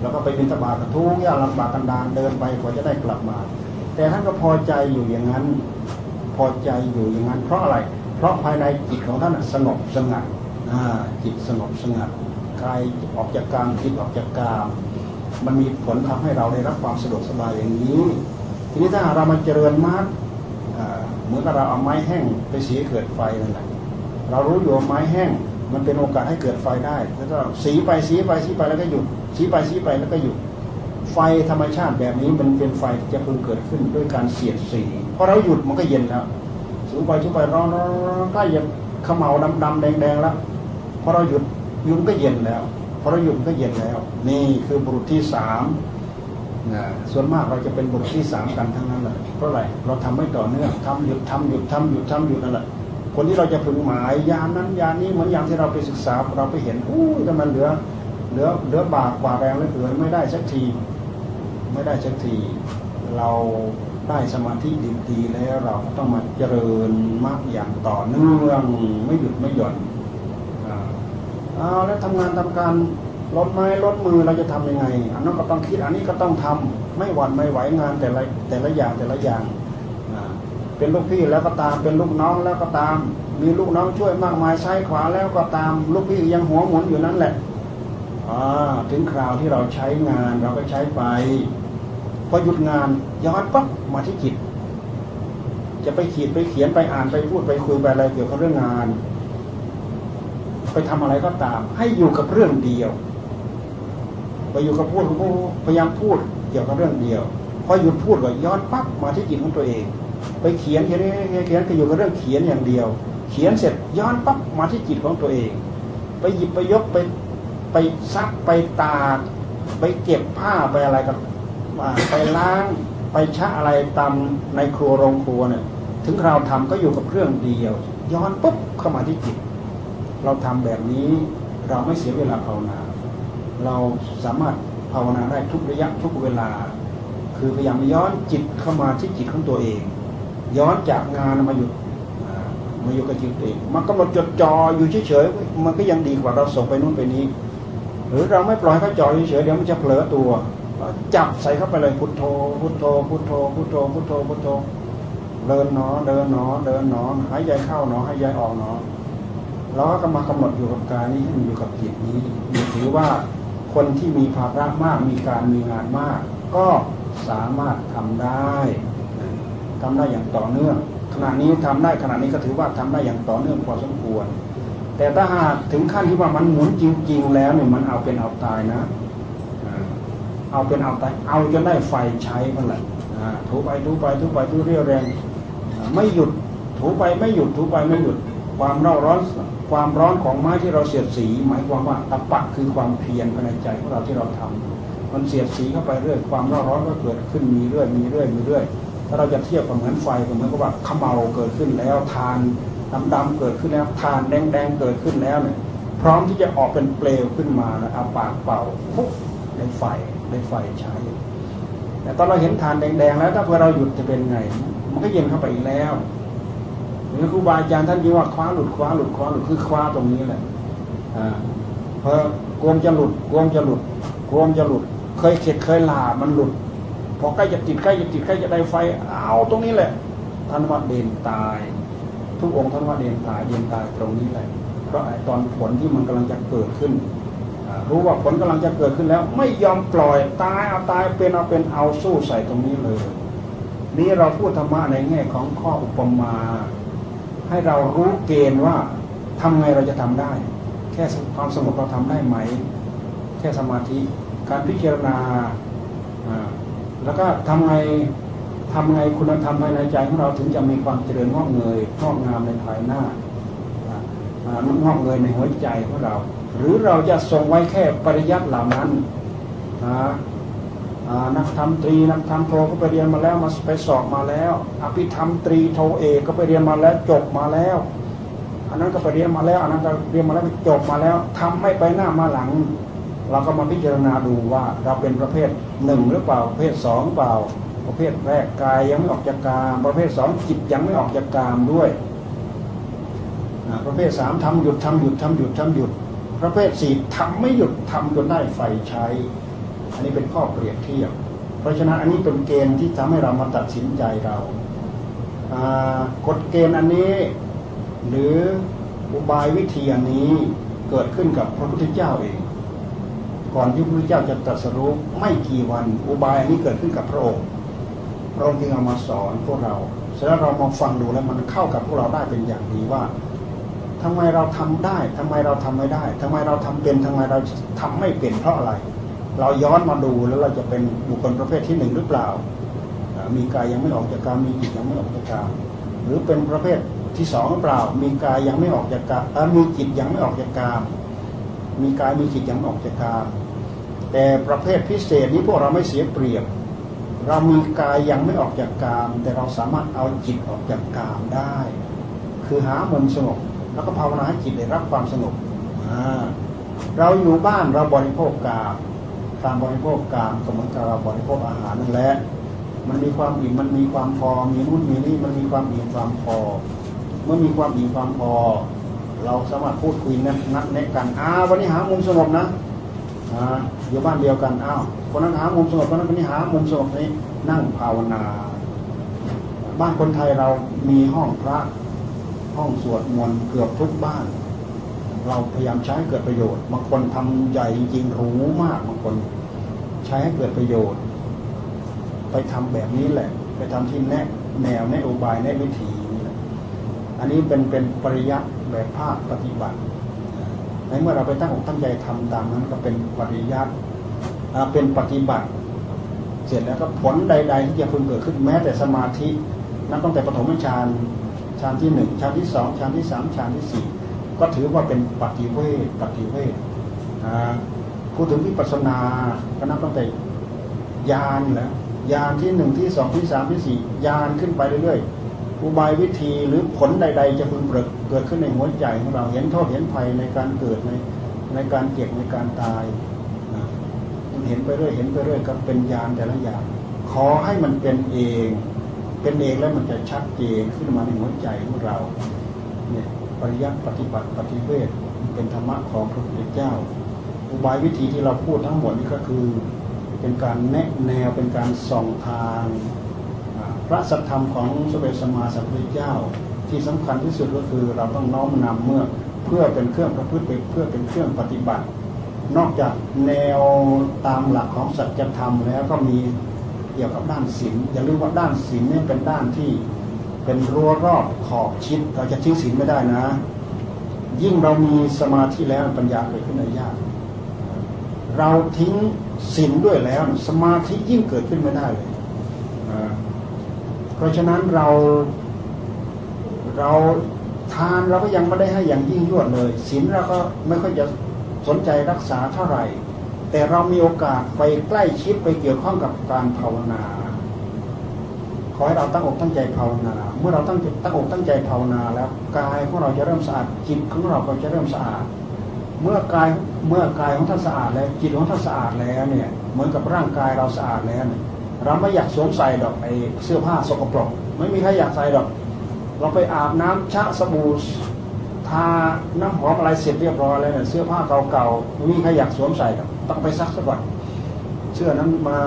แล้วก็ไปบินตบาตทุกอย่างลำบากกันดานเดินไปกว่าจะได้กลับมา แต่ท่านก็พอใจอยู่อย่างนั้น พอใจอยู่อย่างนั้น เพราะอะไร เพราะภายในจิตของท่านสงบสงัดจิตสงบสงัดกายออกจากกามจิตออกจากกามมันมีผลทำให้เราได้รับความสะดวกสบายอย่างนี้ ทีนี้ถ้าเรามาเจริญมากเหมือนกับเราเอาไม้แห้งไปสีเกิดไฟนั่นแหละเรารู้อยู่ว่าไม้แห้งมันเป็นโอกาสให้เกิดไฟได้ แล้วก็สีไปสีไปสีไปแล้วก็หยุดสีไปสีไปแล้วก็หยุด ไฟธรรมชาติแบบนี้มันเป็นไฟที่จะพึงเกิดขึ้นด้วยการเสียดสีพอเราหยุดมันก็เย็นแล้วสูงไปสูงไปร้อนร้อนใกล้จะขมเหลาดำดำแดงแดงแล้วพอเราหยุดยุงก็เย็นแล้วพอเราหยุดก็เย็นแล้ว นี่คือบุรุษที่สามนะส่วนมากเราจะเป็นบุรุษที่สามกันทั้งนั้นแหละเพราะอะไรเราทำไม่ต่อเนื่องทำหยุดทำหยุดทำหยุดทำหยุดนั่นแหละคนที่เราจะพึงหมายยานนั้นยานนี้เหมือนอย่างที่เราไปศึกษาเราไปเห็นอู้แต่มันเหลือเหลือเหลือบากกว่าแรงเหลือเกินไม่ได้สักที ไม่ได้สักที เราได้สมาธิดีๆแล้วเราต้องมาเจริญมากอย่างต่อเนื่องไม่หยุดไม่หย่อนอ่าแล้วทำงานทำการลดไม้ลดมือเราจะทํำยังไง อันนั้นก็ต้องคิดอันนี้ก็ต้องทำไม่หวั่นไม่ไหวงานแต่ละแต่ละอย่างแต่ละอย่างเป็นลูกพี่แล้วก็ตามเป็นลูกน้องแล้วก็ตาม มีลูกน้องช่วยมากมายซ้ขวาแล้วก็ตาม ลูกพี่ยังหัวหมุนอยู่นั่นแหละถึงคราวที่เราใช้งานเราก็ใช้ไป อหยุดงานย้อนปั๊บมาที่จิต จะไปขีดไปเขียนไปอ่านไปพูดไปคุยไปอะไรเกี่ยวกับเรื่องงาน ไปทำอะไรก็ตาม ให้อยู่กับเรื่องเดียว ไปอยู่กับพูดพยายามพูดเกี่ยวกับเรื่องเดียวพอหยุดพูดก็ย้อนปั๊บมาที่จิตของตัวเอง ไปเขียนเขียนเขียนก็อยู่กับเรื่องเขียนอย่างเดียว เขียนเสร็จย้อนปั๊บมาที่จิตของตัวเอง ไปหยิบไปยกไปไปซักไปตากไปเก็บผ้าไปอะไรกับ ไปล้างไปชะอะไรตามในครัวโรงครัวเนี่ยถึงเราทำก็อยู่กับเครื่องเดียว ย้อนปุ๊บเข้ามาที่จิต เราทำแบบนี้เราไม่เสียเวลาภาวนา เราสามารถภาวนาได้ทุกระยะทุกเวลา คือพยายามย้อนจิตเข้ามาที่จิตของตัวเอง ย้อนจากงานมาอยู่มาอยู่กับจิตเองมันก็มาจดจ่ออยู่เฉยๆมันก็ยังดีกว่าเราส่งไปนู่นไปนี้ หรือเราไม่ปล่อยเขาจ่อเฉยๆเดี๋ยวมันจะเผลอตัว จับใส่เข้าไปเลยพุทโธพุทโธพุทโธพุทโธพุทโธพุทโธเดินหนอเดินหนอเดินหนอหายใจเข้าหนอหายใจออกหนอเราก็มากำหนดอยู่กับกายนี้ให้มันอยู่กับจิตนี้ถือว่าคนที่มีภาระมากมีการมีงานมาก ก็สามารถทำได้ทำได้อย่างต่อเนื่องขณะนี้ทำได้ขณะนี้ก็ถือว่าทำได้อย่างต่อเนื่องพอสมควร แต่ถ้าหากถึงขั้นที่ว่ามันหมุนจริง ๆ แล้วเนี่ยมันเอาเป็นเอาตายนะ เอาเป็นเอาตายเอาจนได้ไฟใช้มันแหละถูไปถูไปถูไปถูเรียวแรง ไม่หยุดถูไปไม่หยุดถูไปไม่หยุด ความร้อนร้อนความร้อนของไม้ที่เราเสียดสี หมายความว่าตะปักคือความเพียรภายในใจของเราที่เราทำมันเสียดสีเข้าไปเรื่อยความร้อนร้อนก็เกิดขึ้นมีเรื่อยมีเรื่อยมีเรื่อยถ้าเราจะเทียบกับเหมือนไฟก็เหมือนกับว่าขมเมาเกิดขึ้นแล้วทานดำดำเกิดขึ้นแล้วทานแดงแดงเกิดขึ้นแล้วเนี่ยพร้อมที่จะออกเป็นเปลวขึ้นมาเอาปากเป่าปุ๊บ ได้ไฟได้ไฟใช้ แต่ตอนเราเห็นทานแดงๆแล้ว ถ้าเพื่อเราหยุดจะเป็นไง มันก็เย็นเข้าไปอีกแล้วหรือครูบาอาจารย์ท่านยิ่ว่าคว้าหลุดคว้าหลุดคว้าหลุดคือคว้าตรงนี้แหละอ่าเพอกลมจะหลุดกลมจะหลุดกลมจะหลุด เคยเข็ดเคยลามันหลุดพอใกล้จะติดใกล้จะติดใกล้จะได้ไฟเอาตรงนี้แหละท่านว่าเด่นตาย ทุกองค์ท่านว่าเด่นตายเด่นตายตรงนี้แหละเพราะไอตอนผลที่มันกำลังจะเกิดขึ้น รู้ว่าผลกำลังจะเกิดขึ้นแล้ว ไม่ยอมปล่อยตายเอาตายเป็นเอาเป็นเอาสู้ใส่ตรงนี้เลย นี่เราพูดธรรมะในแง่ของข้ออุปมา ให้เรารู้เกณฑ์ว่าทำไงเราจะทำได้ แค่ความสงบเราทำได้ไหม แค่สมาธิ การพิจารณาแล้วก็ทำไงทำไงคุณธรรมภายในใจของเราถึงจะมีความเจริญงอกเงยงอกงามในภายหน้างอกเงยในหัวใจของเรา หรือเราจะทรงไว้แค่ปริยัติเหล่านั้นนะนักธรรมตรีนักธรรมโทก็ไปเรียนมาแล้วมาไปสอบมาแล้ว อภิธรรมตรีโทเอกก็ไปเรียนมาแล้วจบมาแล้ว อันนั้นก็ไปเรียนมาแล้ว อันนั้นก็เรียนมาแล้วจบมาแล้วทำไม่ไปหน้ามาหลัง เราก็มาพิจารณาดูว่าเราเป็นประเภทหนึ่งหรือเปล่าประเภทสองเปล่า ประเภทแรกกายยังไม่ออกจากกามประเภทสองจิตยังไม่ออกจากกามด้วยประเภทสามทำหยุดทำหยุดทำหยุดทำหยุด ประเภทสี่ทำไม่หยุดทำจนได้ไฟใช้ อันนี้เป็นข้อเปรียบเทียบ เพราะฉะนั้นอันนี้เป็นเกณฑ์ที่ทำให้เรามาตัดสินใจเรากฎเกณฑ์อันนี้ หรืออุบายวิธีอันนี้เกิดขึ้นกับพระพุทธเจ้าเอง ก่อนที่พระพุทธเจ้าจะตรัสรู้ไม่กี่วัน อุบายอันนี้เกิดขึ้นกับพระองค์พระองค์จึงเอามาสอนพวกเราเสร็จแล้วเรามาฟังดูแล้วมันเข้ากับพวกเราได้เป็นอย่างดีว่า ทำไมเราทำได้ทำไมเราทำไม่ได้ทำไมเราทำเป็นทำไมเราทำไม่เป็นเพราะอะไร เราย้อนมาดูแล้วเราจะเป็นบุคคลประเภทที่หนึ่งหรือเปล่า มีกายยังไม่ออกจากกามมีจิตยังไม่ออกจากกามหรือเป็นประเภทที่สองหรือเปล่า มีกายยังไม่ออกจากกามมีจิตยังไม่ออกจากกามมีกายมีจิตยังไม่ออกจากกามแต่ประเภทพิเศษนี้พวกเราไม่เสียเปรียบ เรามีกายยังไม่ออกจากกาม แต่เราสามารถเอาจิตออกจากกามได้ คือหามุมสงบ แล้วก็ภาวนาให้จิตได้รับความสงบเราอยู่บ้านเราบริโภคกามการบริโภคกามก็เหมือนกับเราบริโภคอาหารนั่นแหละมันมีความอิ่มมันมีความพอมีนู่นมีนี่มันมีความอิ่มความพอ เมื่อมีความอิ่มความพอ เราสามารถพูดคุยนัดนัดแนะกันอ้าวันนี้หามุมสงบนะอยู่บ้านเดียวกันอ้าวคนนั้นหามุมสงบคนนั้นคนนี้หามุมสงบนี้นั่งภาวนา บ้านคนไทยเรามีห้องพระ ห้องสวดมนต์เกือบทุกบ้าน เราพยายามใช้ให้เกิดประโยชน์บางคนทำใหญ่จริงๆรู้มากบางคนใช้ให้เกิดประโยชน์ ไปทำแบบนี้แหละ ไปทำที่แนะแนวแนะอุบายแนะวิธีนี่แหละอันนี้เป็นเป็นปริยัติแบบภาคปฏิบัติในเมื่อเราไปตั้งอกตั้งใจทำตามนั้นก็เป็นปริยัติเป็นปฏิบัติ เสร็จแล้วก็ผลใด ๆ ที่จะพึงเกิดขึ้นแม้แต่สมาธิ นับตั้งแต่ปฐมฌาน ฌานที่หนึ่งฌานที่สองฌานที่สามฌานที่สี่ก็ถือว่าเป็นปฏิเวทปฏิเวทพูดถึงวิปัสสนาก็นับตั้งแต่ยานแล้วยานที่หนึ่งที่สองที่สามที่สี่ยานขึ้นไปเรื่อยๆอุบายวิธีหรือผลใด ๆ จะพึงเกิดขึ้นในหัวใจของเราเห็นโทษเห็นภัยในการเกิดในในการเก็บในการตายมันเห็นไปเรื่อยเห็นไปเรื่อยก็เป็นยานแต่ละอย่างขอให้มันเป็นเอง เป็นเองแล้วมันจะชัดเจนขึ้นมาในหัวใจของเราเนี่ยปริยัติปฏิบัติปฏิเวทเป็นธรรมะของพระพุทธเจ้า อุบายวิธีที่เราพูดทั้งหมดนี้ก็คือเป็นการแนะแนวเป็นการส่องทาง พระสัทธรรมของสมเด็จสมมาสัมพุทธเจ้า ที่สำคัญที่สุดก็คือเราต้องน้อมนำเมื่อเพื่อเป็นเครื่องประพฤติเพื่อเป็นเครื่องปฏิบัติ นอกจากแนวตามหลักของสัจธรรมแล้วก็มี เกี่ยวกับด้านศีลอย่าลืมว่าด้านศีลนี่เป็นด้านที่เป็นรั้วรอบขอบชิดเราจะทิ้งศีลไม่ได้นะ ยิ่งเรามีสมาธิแล้วปัญญาเกิดขึ้นในยาก เราทิ้งศีลด้วยแล้ว สมาธิยิ่งเกิดขึ้นไม่ได้เลยเพราะฉะนั้นเราเราทานเราก็ยังไม่ได้ให้อย่างยิ่งยวดเลยศีลเราก็ไม่ค่อยจะสนใจรักษาเท่าไหร่ แต่เรามีโอกาสไปใกล้ชิดไปเกี่ยวข้องกับการภาวนา ขอให้เราตั้งอกตั้งใจภาวนา เมื่อเราตั้งตั้งอกตั้งใจภาวนาแล้วกายของเราจะเริ่มสะอาดจิตของเราก็จะเริ่มสะอาด เมื่อกายเมื่อกายของท่านสะอาดแล้วจิตของท่านสะอาดแล้วเนี่ยเหมือนกับร่างกายเราสะอาดแล้วเนี่ยเราไม่อยากสวมใส่ดอกไอเสื้อผ้าสกปรก ไม่มีใครอยากใส่ดอก เราไปอาบน้ำชะสบู่ทาน้ำหอมอะไรเสร็จเรียบร้อยแล้วเนี่ยเสื้อผ้าเก่าๆไม่มีใครอยากสวมใส่ดอก ต้องไปซักสักวันเสื้อนั้นมา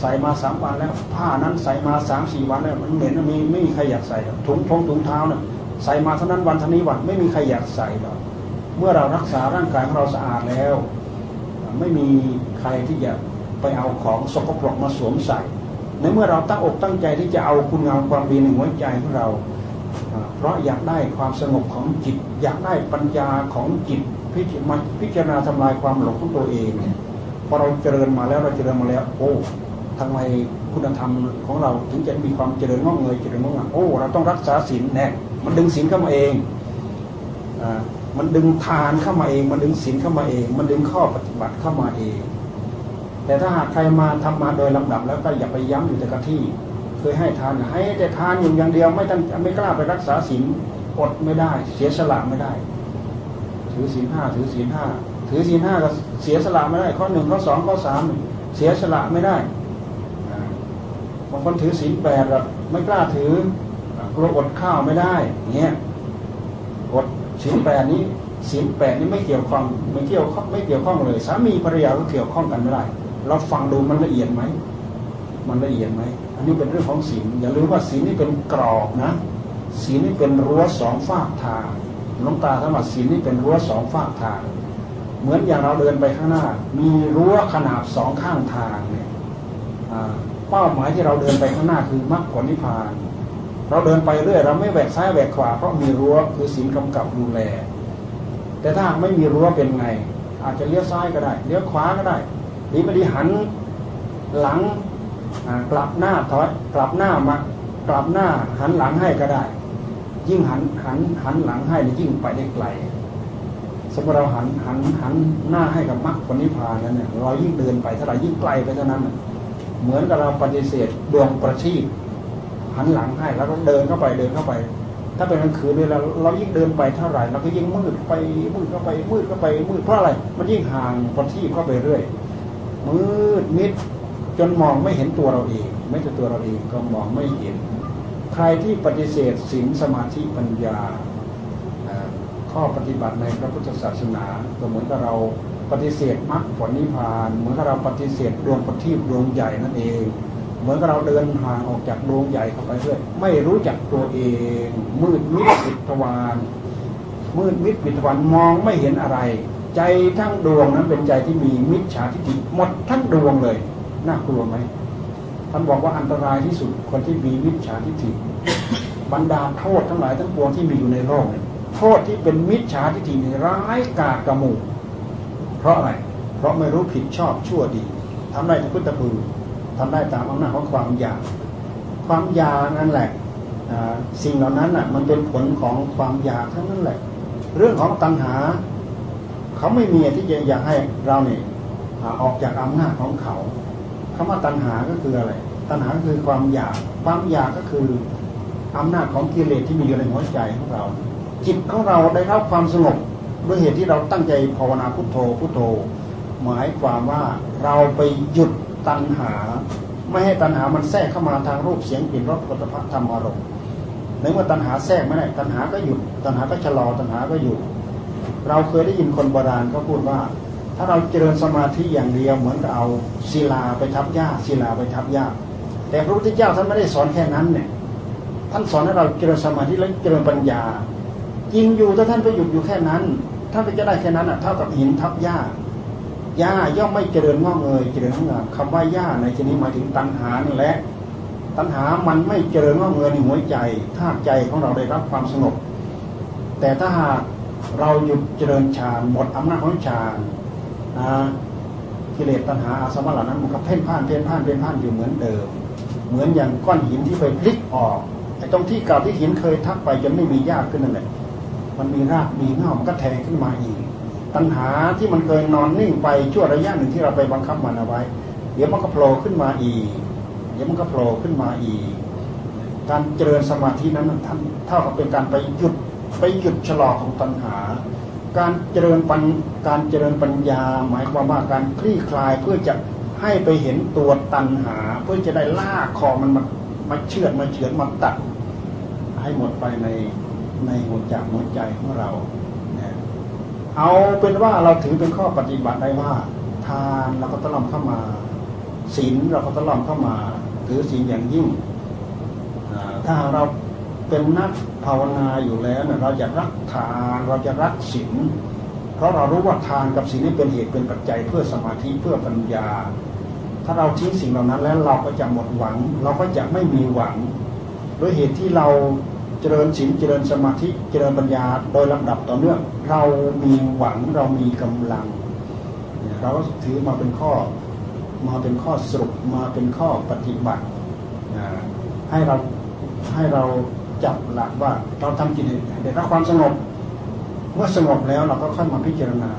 ใส่มาสามวันแล้ว ผ้านั้นใส่มาสามสี่วันแล้ว มันเหม็นมีไม่มีใครอยากใส่ถุงทงถุงเท้าเนี่ยใส่มาเท่านั้นวันเท่านี้วันไม่มีใครอยากใส่หรอกเมื่อเรารักษาร่างกายของเราสะอาดแล้ว ไม่มีใครที่จะไปเอาของสกปรกมาสวมใส่ ในเมื่อเราตั้งอกตั้งใจที่จะเอาคุณงามความดีในหัวใจของเรา เพราะอยากได้ความสงบของจิต อยากได้ปัญญาของจิต พิจารณาพิจารณาทำลายความหลงของตัวเองเนี่ยพอเราเจริญมาแล้วเราเจริญมาแล้ว โอ้ทำไมคุณธรรมของเราถึงจะมีความเจริญงอกเงยเจริญงอกงามโอ้เราต้องรักษาศีลแน่มันดึงศีลเข้ามาเองอ่ามันดึงทานเข้ามาเอง มันดึงศีลเข้ามาเอง มันดึงข้อปฏิบัติเข้ามาเอง แต่ถ้าหากใครมาทำมาโดยลำดับแล้วก็อย่าไปย้ำอยู่แต่กะที่ เคยให้ทานให้แต่ทานอยู่อย่างเดียวไม่ตั้งไม่กล้าไปรักษาศีลอดไม่ได้ เสียสละไม่ได้ ถือศีลห้าถือศีลห้าถือศีลห้าก็เสียสละไม่ได้ ข้อหนึ่งข้อสองข้อสามเสียสละไม่ได้บางคนถือศีลแปดไม่กล้าถือกลัวอดข้าวไม่ได้เงี้ยอดศีลแปดนี้ศีลแปดนี้ไม่เกี่ยวข้องไม่เกี่ยวข้องไม่เกี่ยวข้องเลยสามีภรรยาก็เกี่ยวข้องกันไม่ได้เราฟังดูมันละเอียดไหมมันละเอียดไหมอันนี้เป็นเรื่องของศีลอย่าลืมว่าศีลนี่เป็นกรอบนะศีลนี่เป็นรั้วสองฝากทาง น้องตาสมัติศีลนี่เป็นรั้วสองฝากทาง เหมือนอย่างเราเดินไปข้างหน้า มีรั้วขนาบสองข้างทางเนี่ยเป้าหมายที่เราเดินไปข้างหน้าคือมรรคผลนิพพาน เราเดินไปเรื่อยเราไม่แหวกซ้ายแหวกขวาเพราะมีรั้วคือศีลกำกับดูแล แต่ถ้าไม่มีรั้วเป็นไง อาจจะเลี้ยวซ้ายก็ได้เลี้ยวขวาก็ได้ดีไม่ดีหันหลังกลับหน้าถอยกลับหน้ามากลับหน้าหันหลังให้ก็ได้ ยิ่งหัน หันหันหลังให้ยิ่งไปได้ไกลสมมติเราหันหันหันหน้าให้กับมรรคผลนิพพานนั้นเนี่ยเรายิ่งเดินไปเท่าไหร่ยิ่งไกลไปเท่านั้น เหมือนกับเราปฏิเสธดวงประทีปหันหลังให้แล้วก็เดินเข้าไปเดินเข้าไป ถ้าเป็นกลางคืนเนี่ยเราเรายิ่งเดินไปเท่าไหร่เราก็ยิ่งมืดไปมืดเข้าไปมืดเข้าไปมืดเพราะอะไร มันยิ่งห่างประทีปเข้าไปเรื่อย มืดมิดจนมองไม่เห็นตัวเราเอง ไม่แต่ตัวเราเองก็มองไม่เห็น ใครที่ปฏิเสธศีลสมาธิปัญญา ข้อปฏิบัติในพระพุทธศาสนาเหมือนกับเราปฏิเสธมรรคผลนิพพาน เหมือนกับเราปฏิเสธดวงประทีปดวงใหญ่นั่นเอง เหมือนกับเราเดินห่างออกจากดวงใหญ่เข้าไปเรื่อยไม่รู้จักตัวเอง มืดมิดปิดทวารมืดมิดปิดทวารมองไม่เห็นอะไร ใจทั้งดวงนั้นเป็นใจที่มีมิจฉาทิฏฐิหมดทั้งดวงเลยน่ากลัวไหม ท่านบอกว่าอันตรายที่สุดคนที่มีมิจฉาทิฏฐิบรรดาโทษทั้งหลายทั้งปวงที่มีอยู่ในโลกโทษที่เป็นมิจฉาทิฏฐิร้ายกาจกระมูเพราะอะไร เพราะไม่รู้ผิดชอบชั่วดีทำได้ทุกพุทธภูมิทำได้ตามอำนาจของความอยาก ความอยากนั่นแหละสิ่งเหล่านั้นอะมันเป็นผลของความอยากทั้งนั้นแหละ เรื่องของตัณหา เขาไม่มีที่จะอยากให้เราเนี่ยออกจากอำนาจของเขา คำว่าตัณหาก็คืออะไร ตัณหาคือความอยาก ความอยากก็คืออำนาจของกิเลสที่มีอยู่ในหัวใจของเรา จิตของเราได้รับความสงบด้วยเหตุที่เราตั้งใจภาวนาพุทโธพุทโธ หมายความว่าเราไปหยุดตัณหา ไม่ให้ตัณหามันแทรกเข้ามาทางรูปเสียงกลิ่นรสผลิตภัณฑ์ธรรมอารมณ์ในเมื่อตัณหาแทรกไม่ได้ตัณหาก็หยุดตัณหาก็ชะลอตัณหาก็อยู่ เราเคยได้ยินคนโบราณเขาพูดว่า ถ้าเราเจริญสมาธิอย่างเดียวเหมือนกับเอาศิลาไปทับหญ้าศิลาไปทับหญ้าแต่พระพุทธเจ้าท่านไม่ได้สอนแค่นั้นเนี่ยท่านสอนให้เราเจริญสมาธิและเจริญปัญญาจริงอยู่ถ้าท่านไปหยุดอยู่แค่นั้น ท่านไปจะได้แค่นั้นอะเท่ากับหินทับหญ้าหญ้าย่อมไม่เจริญงอกเงยเจริญงอกงามคำว่าหญ้าในที่นี้หมายถึงตัณหาและ ตัณหามันไม่เจริญงอกเงยในหัวใจถ้าใจของเราได้รับความสงบแต่ถ้าหากเราหยุดเจริญฌานหมดอำนาจของฌาน นะกิเลสตัณหาอาสวะเหล่านั้นมันก็เพ่นพ่านเพ่นพ่านเพ่นพ่านอยู่เหมือนเดิม เหมือนอย่างก้อนหินที่ไปพลิกออกไอ้ตรงที่เก่าที่หินเคยทักไปจนไม่มีหญ้าขึ้นนั่นแหละมันมีรากมีเงามันก็แทงขึ้นมาอีก ตัณหาที่มันเคยนอนนิ่งไปชั่วระยะหนึ่งที่เราไปบังคับมันเอาไว้ เดี๋ยวมันก็โผล่ขึ้นมาอีก เดี๋ยวมันก็โผล่ขึ้นมาอีก การเจริญสมาธินั้นท่านเท่ากับเป็นการไปหยุดไปหยุดชะลอของตัณหา การเจริญปัญการเจริญปัญญา หมายความว่าการคลี่คลายเพื่อจะให้ไปเห็นตัวตัณหา เพื่อจะได้ลากคอมันมามาเชือดมาเฉือนมาตัด ให้หมดไปในในหัวใจหัวใจของเรา เอาเป็นว่าเราถือเป็นข้อปฏิบัติได้ว่า ทานเราก็ต้องเข้ามาศีลเราก็ต้องเข้ามา ถือศีลอย่างยิ่งถ้าเรา เป็นนักภาวนาอยู่แล้วเนี่ยเราจะรักทานเราจะรักศีลเพราะเรารู้ว่าทานกับศีลนี่เป็นเหตุเป็นปัจจัยเพื่อสมาธิเพื่อปัญญา ถ้าเราทิ้งสิ่งเหล่านั้นแล้วเราก็จะหมดหวัง เราก็จะไม่มีหวังด้วยเหตุที่เราเจริญศีลเจริญสมาธิเจริญปัญญาโดยลำดับต่อเนื่องเรามีหวังเรามีกำลังเราก็ถือมาเป็นข้อมาเป็นข้อสรุปมาเป็นข้อปฏิบัติให้เราให้เรา จับหลักว่าเราทำจิตได้รับความสงบเมื่อสงบแล้วเราก็ค่อยมาพิจารณา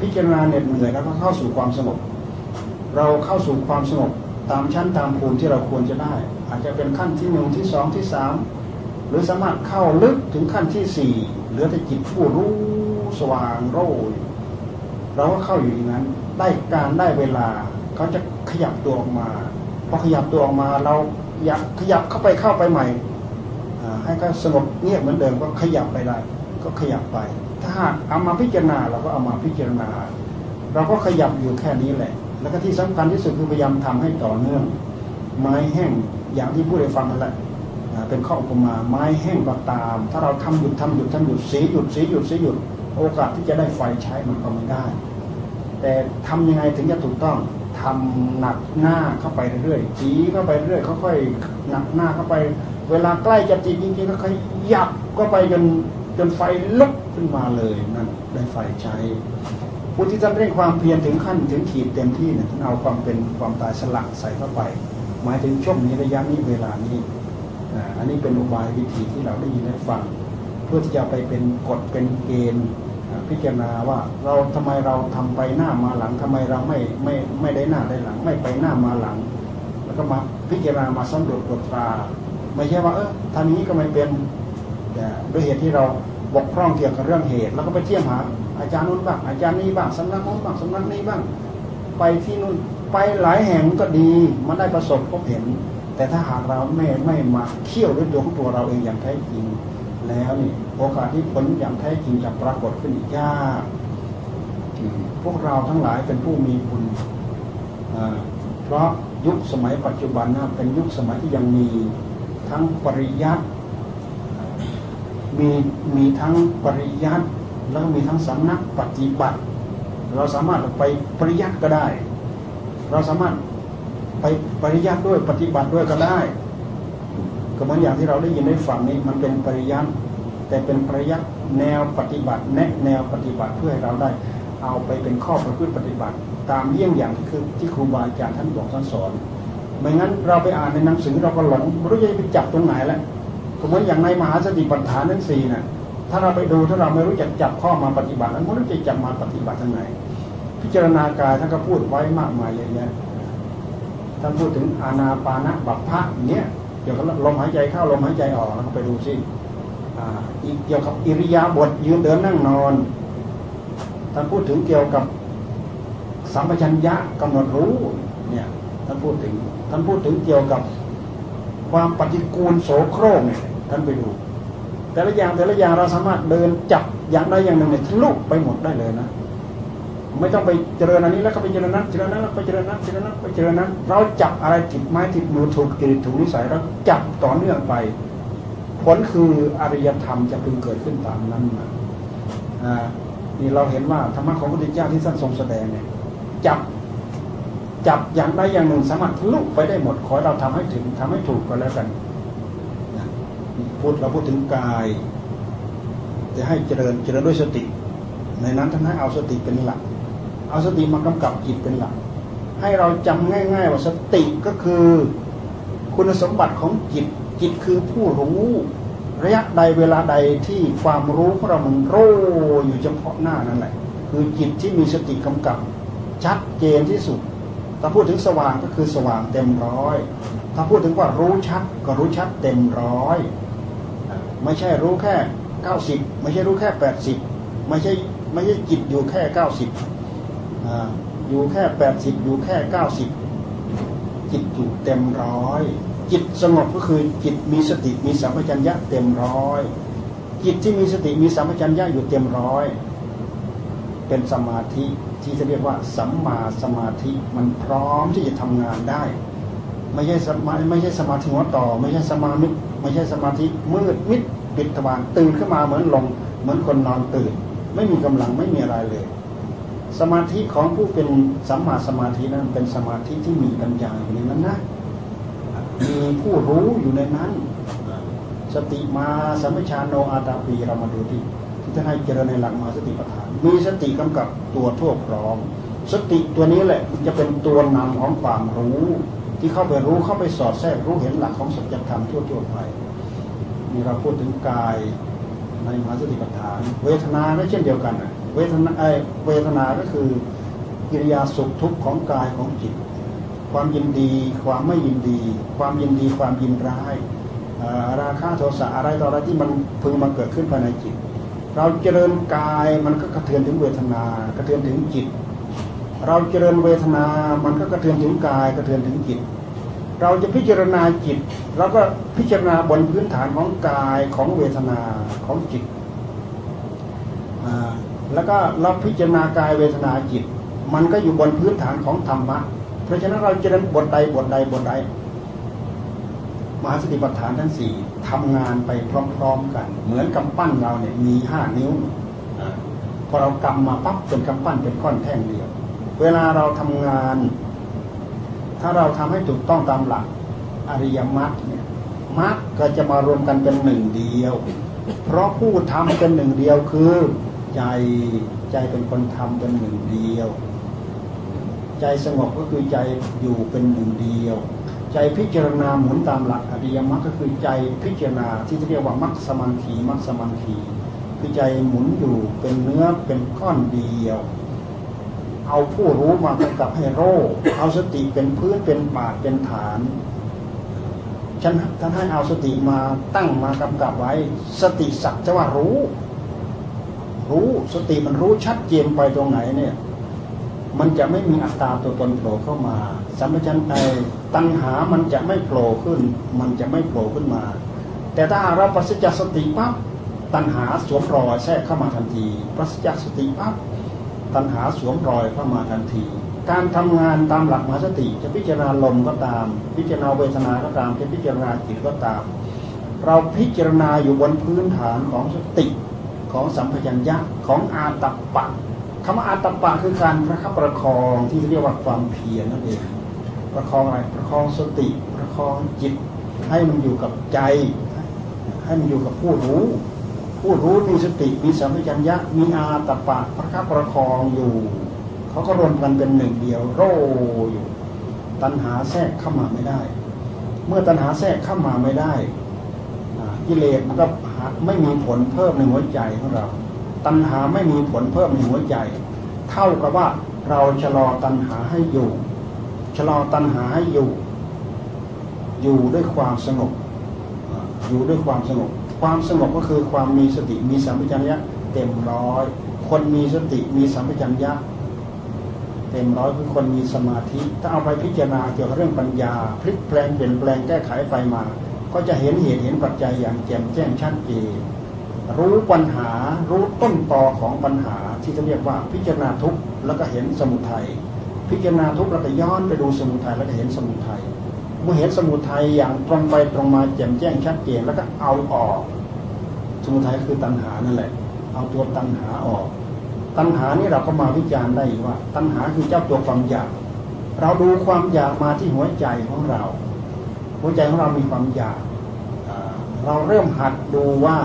พิจารณาเหน็ดเหนื่อยแล้วก็เข้าสู่ความสงบ เราเข้าสู่ความสงบตามชั้นตามภูมิที่เราควรจะได้ อาจจะเป็นขั้นที่หนึ่งที่สองที่สามหรือสามารถเข้าลึกถึงขั้นที่สี่เหลือแต่จิตผู้รู้สว่างโรยเราก็เข้าอยู่อย่างนั้นได้การได้เวลาเขาจะขยับตัวออกมาพอขยับตัวออกมาเราอยากขยับเข้าไปเข้าไปใหม่ ให้เขาสงบเงียบเหมือนเดิมก็ขยับไปได้ก็ขยับไป ถ้าหากเอามาพิจารณาเราก็เอามาพิจารณา เราก็ขยับอยู่แค่นี้แหละ แล้วก็ที่สำคัญที่สุดคือพยายามทำให้ต่อเนื่อง ไม้แห้งอย่างที่ผู้ได้ฟังนั่นแหละเป็นข้ออุปมาไม้แห้งก็ตาม ถ้าเราทำหยุดทำหยุดทำหยุดสีหยุดสีหยุดสีหยุดโอกาสที่จะได้ไฟใช้มันก็ไม่ได้ แต่ทำยังไงถึงจะถูกต้องทำหนักหน้าเข้าไปเรื่อยๆจีเข้าไปเรื่อยค่อยๆหนักหน้าเข้าไป เวลาใกล้จะติดจริงๆก็ขยับก็ไปจนจนไฟลุกขึ้นมาเลยนั่นได้ไฟใช้ผู้ที่ท่านเร่งความเพียรถึงขั้นถึงขีดเต็มที่เนี่ยท่านเอาความเป็นความตายสลักใส่เข้าไป หมายถึงช่วงนี้ระยะนี้เวลานี้อันนี้เป็นอุบายวิธีที่เราได้ยินได้ฟัง เพื่อที่จะไปเป็นกฎเป็นเกณฑ์พิจารณาว่าเราทำไมเราทำไปหน้ามาหลังทำไมเราไม่ไม่ไม่ได้หน้าได้หลัง ไม่ไปหน้ามาหลัง แล้วก็มาพิจารณามาสำรวจตรวจตรา ไม่ใช่ว่าเออทำนี้ก็ไม่เป็นด้วยเหตุที่เราบกพร่องเกี่ยวกับเรื่องเหตุ แล้วก็ไปเที่ยงหา อาจารย์นู้นบ้างอาจารย์นี้บ้างสำนักนู้นบ้างสำนักนี้บ้าง ไปที่นู้นไปหลายแห่งก็ดีมันได้ประสบพบเห็น แต่ถ้าหากเราไม่ไม่มาเขี่ยวด้วยตัวของตัวเราเองอย่างแท้จริง แล้วนี่โอกาสที่ผลอย่างแท้จริงจะปรากฏขึ้นยากพวกเราทั้งหลายเป็นผู้มีบุญเพราะยุคสมัยปัจจุบันนะเป็นยุคสมัยที่ยังมี ทั้งปริยัติมีมีทั้งปริยัติแล้วมีทั้งสำนักปฏิบัติ เราสามารถไปปริยัติก็ได้ เราสามารถไปปริยัติด้วยปฏิบัติด้วยก็ได้ก็เหมือนอย่างที่เราได้ยินได้ฟังนี้มันเป็นปริยัติแต่เป็นปริยัติแนวปฏิบัติแนะแนวปฏิบัติเพื่อให้เราได้เอาไปเป็นข้อประพฤติปฏิบัติ ตามเยี่ยงอย่างที่คือที่ครูบาอาจารย์ท่านบอกท่านสอน ไม่งั้นเราไปอ่านในหนังสือเราก็หลงไม่รู้จะไปจับตรงไหนแล้วก็เหมือนอย่างในมหาสติปัฏฐานทั้งสี่น่ะถ้าเราไปดูถ้าเราไม่รู้จักจับข้อมาปฏิบัติแล้วไม่รู้จะจับมาปฏิบัติทางไหน พิจารณากายท่านก็พูดไว้มากมายอย่างเงี้ยท่านพูดถึงอานาปานะบัพพะเนี้ยเกี่ยวกับลมหายใจเข้าลมหายใจออกแล้วก็ไปดูสิอีกเกี่ยวกับอิริยาบถยืนเดินนั่งนอนท่านพูดถึงเกี่ยวกับสัมปชัญญะกำหนดรู้เนี่ยท่านพูดถึง ท่านพูดถึงเกี่ยวกับความปฏิกูลโสโครกเนี่ยท่านไปดู แต่ละอย่างแต่ละอย่างเราสามารถเดินจับอย่างใดอย่างหนึ่งเนี่ยทะลุไปหมดได้เลยนะ ไม่ต้องไปเจริญอันนี้แล้วก็ไปเจริญนั้นเจริญนั้นแล้วไปเจริญนั้นเจริญนั้นไปเจริญนั้น เราจับอะไรติดไม้ติดมือถูกกิริถูกนิสัยเราจับต่อเนื่องไป ผลคืออริยธรรมจะพึงเกิดขึ้นตามนั้นมาอ่านี่เราเห็นว่าธรรมะของพระพุทธเจ้าที่ท่านทรงแสดงเนี่ยจับ จับอย่างใดอย่างหนึ่งสามารถลุไปได้หมดขอเราทำให้ถึงทำให้ถูกก็แล้วกันพูดเราพูดถึงกาย จะให้เจริญเจริญด้วยสติ ในนั้นท่านให้เอาสติเป็นหลัก เอาสติมากำกับจิตเป็นหลัก ให้เราจำง่าย ๆ ว่าสติก็คือ คุณสมบัติของจิต จิตคือผู้รู้ระยะใดเวลาใดที่ความรู้ของเรามันโรอยู่เฉพาะหน้านั่นแหละ คือจิตที่มีสติกำกับ ชัดเจนที่สุด ถ้าพูดถึงสว่างก็คือสว่างเต็มร้อย ถ้าพูดถึงว่ารู้ชัดก็รู้ชัดเต็มร้อย ไม่ใช่รู้แค่เก้าสิบไม่ใช่รู้แค่แปดสิบไม่ใช่ไม่ใช่จิตอยู่แค่เก้าสิบอยู่แค่แปดสิบอยู่แค่เก้าสิบจิตอยู่เต็มร้อยจิตสงบก็คือจิตมีสติมีสัมปชัญญะเต็มร้อย จิตที่มีสติมีสัมปชัญญะอยู่เต็มร้อย เป็นสมาธิที่จะเรียกว่าสัมมาสมาธิมันพร้อมที่จะทำงานได้ ไม่ใช่สมาไม่ใช่สมาธิหัวต่อ ไม่ใช่สมาธิไม่ใช่สมาธิมืดมิดปิดทวาตื่นขึ้นมาเหมือนลง เหมือนคนนอนตื่น ไม่มีกำลังไม่มีอะไรเลย สมาธิของผู้เป็นสัมมาสมาธินั้นเป็นสมาธิที่มีปัญญาอยู่ในนั้นนะมีผู้รู้อยู่ในนั้น สติมาสัมปชานโนอาตาปีเรามาดูที่ ที่ท่านให้เจริญในหลักมาสติปัฏฐาน มีสติกำกับตัวทั่วพร้อม สติตัวนี้แหละจะเป็นตัวนำของความรู้ ที่เข้าไปรู้เข้าไปสอดแทรกรู้เห็นหลักของสัจธรรมทั่วๆไปนี่เราพูดถึงกายในมหาสติปัฏฐาน เวทนาก็เช่นเดียวกันเวทนาเวทนาก็คือกิริยาสุขทุกข์ของกายของจิต ความยินดี ความไม่ยินดี ความยินดีความยินร้ายราคะโทสะอะไรต่ออะไรที่มันพึงมาเกิดขึ้นภายในจิต เราเจริญกายมันก็กระเทือนถึงเวทนา กระเทือนถึงจิต เราเจริญเวทนา มันก็กระเทือนถึงกาย กระเทือนถึงจิต เราจะพิจารณาจิตเราก็พิจารณาบนพื้นฐานของกายของเวทนาของจิต แล้วก็เราพิจารณากายเวทนาจิต มันก็อยู่บนพื้นฐานของธรรมะ เพราะฉะนั้นเราจะเรียนบทใดบทใดบทใดมหาสติปัฏฐานทั้งสี่ ทำงานไปพร้อมๆกัน เหมือนกำปั้นเราเนี่ยมีห้านิ้วพอเรากำมาปั๊บเป็นกำปั้นเป็นก้อนแท่งเดียว เวลาเราทำงาน ถ้าเราทำให้ถูกต้องตามหลักอริยมรรคเนี่ยมรรคก็จะมารวมกันเป็นหนึ่งเดียว เพราะผู้ทำเป็นหนึ่งเดียวคือใจใจเป็นคนทำเป็นหนึ่งเดียว ใจสงบก็คือใจอยู่เป็นหนึ่งเดียว ใจพิจารณาหมุนตามหลักอริยมรรคก็คือใจพิจารณาที่เรียกว่ามรรคสมังคีมรรคสมังคีคือใจหมุนอยู่เป็นเนื้อเป็นก้อนเดียว เอาผู้รู้มากำกับให้โรเอาสติเป็นพื้นเป็นบาดเป็นฐานฉันท่านให้เอาสติมาตั้งมากำกับไว้ สติสักจะว่ารู้ รู้สติมันรู้ชัดเจนไปตรงไหนเนี่ย มันจะไม่มีอัตตาตัวตนโผล่เข้ามา สัมปชัญญะตัณหามันจะไม่โผล่ขึ้น มันจะไม่โผล่ขึ้นมา แต่ถ้าเราปราศจากสติปั๊บตัณหาสวมรอยแทรกเข้ามาทันทีปราศจากสติปั๊บตัณหาสวมรอยเข้ามาทันที การทำงานตามหลักมหาสติ จะพิจารณาลมก็ตาม พิจารณาเวทนาก็ตาม จะพิจารณาจิตก็ตาม เราพิจารณาอยู่บนพื้นฐานของสติของสัมพยัญญะของอาตัปปะ คำว่าอาตัปะคือการประคับประคองที่เรียกว่าความเพียรนั่นเอง ประคองอะไร ประคองสติ ประคองจิต ให้มันอยู่กับใจ ให้มันอยู่กับผู้รู้ ผู้รู้มีสติ มีสัมปชัญญะ มีอาตปะ ประคับประคองอยู่ เขาก็รวมกันเป็นหนึ่งเดียว โรอยู่ ตัณหาแทรกเข้ามาไม่ได้ เมื่อตัณหาแทรกเข้ามาไม่ได้กิเลสมันก็ไม่มีผลเพิ่มในหัวใจของเรา ตัณหาไม่มีผลเพิ่มในหัวใจ เท่ากับว่าเราชะลอตัณหาให้อยู่ชะลอตัณหาให้อยู่ อยู่ด้วยความสงบอยู่ด้วยความสงบความสงบก็คือความมีสติมีสัมปชัญญะเต็มร้อย คนมีสติมีสัมปชัญญะเต็มร้อยคือคนมีสมาธิ ถ้าเอาไปพิจารณาเกี่ยวกับเรื่องปัญญา พลิกแปลงเปลี่ยนแปลงแก้ไขไปมา ก็จะเห็นเหตุเห็นปัจจัยอย่างแจ่มแจ้งชัดเจน รู้ปัญหารู้ต้นตอของปัญหาที่จะเรียกว่าพิจารณาทุกข์แล้วก็เห็นสมุทัยพิจารณาทุกข์แล้วก็ย้อนไปดูสมุทัยแล้วก็เห็นสมุทัยเมื่อเห็นสมุทัยอย่างตรงไปตรงมาแจ่มแจ้งชัดเจนแล้วก็เอาออก สมุทัยคือตัณหานั่นแหละ เอาตัวตัณหาออก ตัณหานี่เราก็มาวิจารณ์ได้ว่า ตัณหาคือเจ้าตัวความอยาก เราดูความอยากมาที่หัวใจของเรา หัวใจของเรามีความอยาก เราเริ่มหัดดูว่า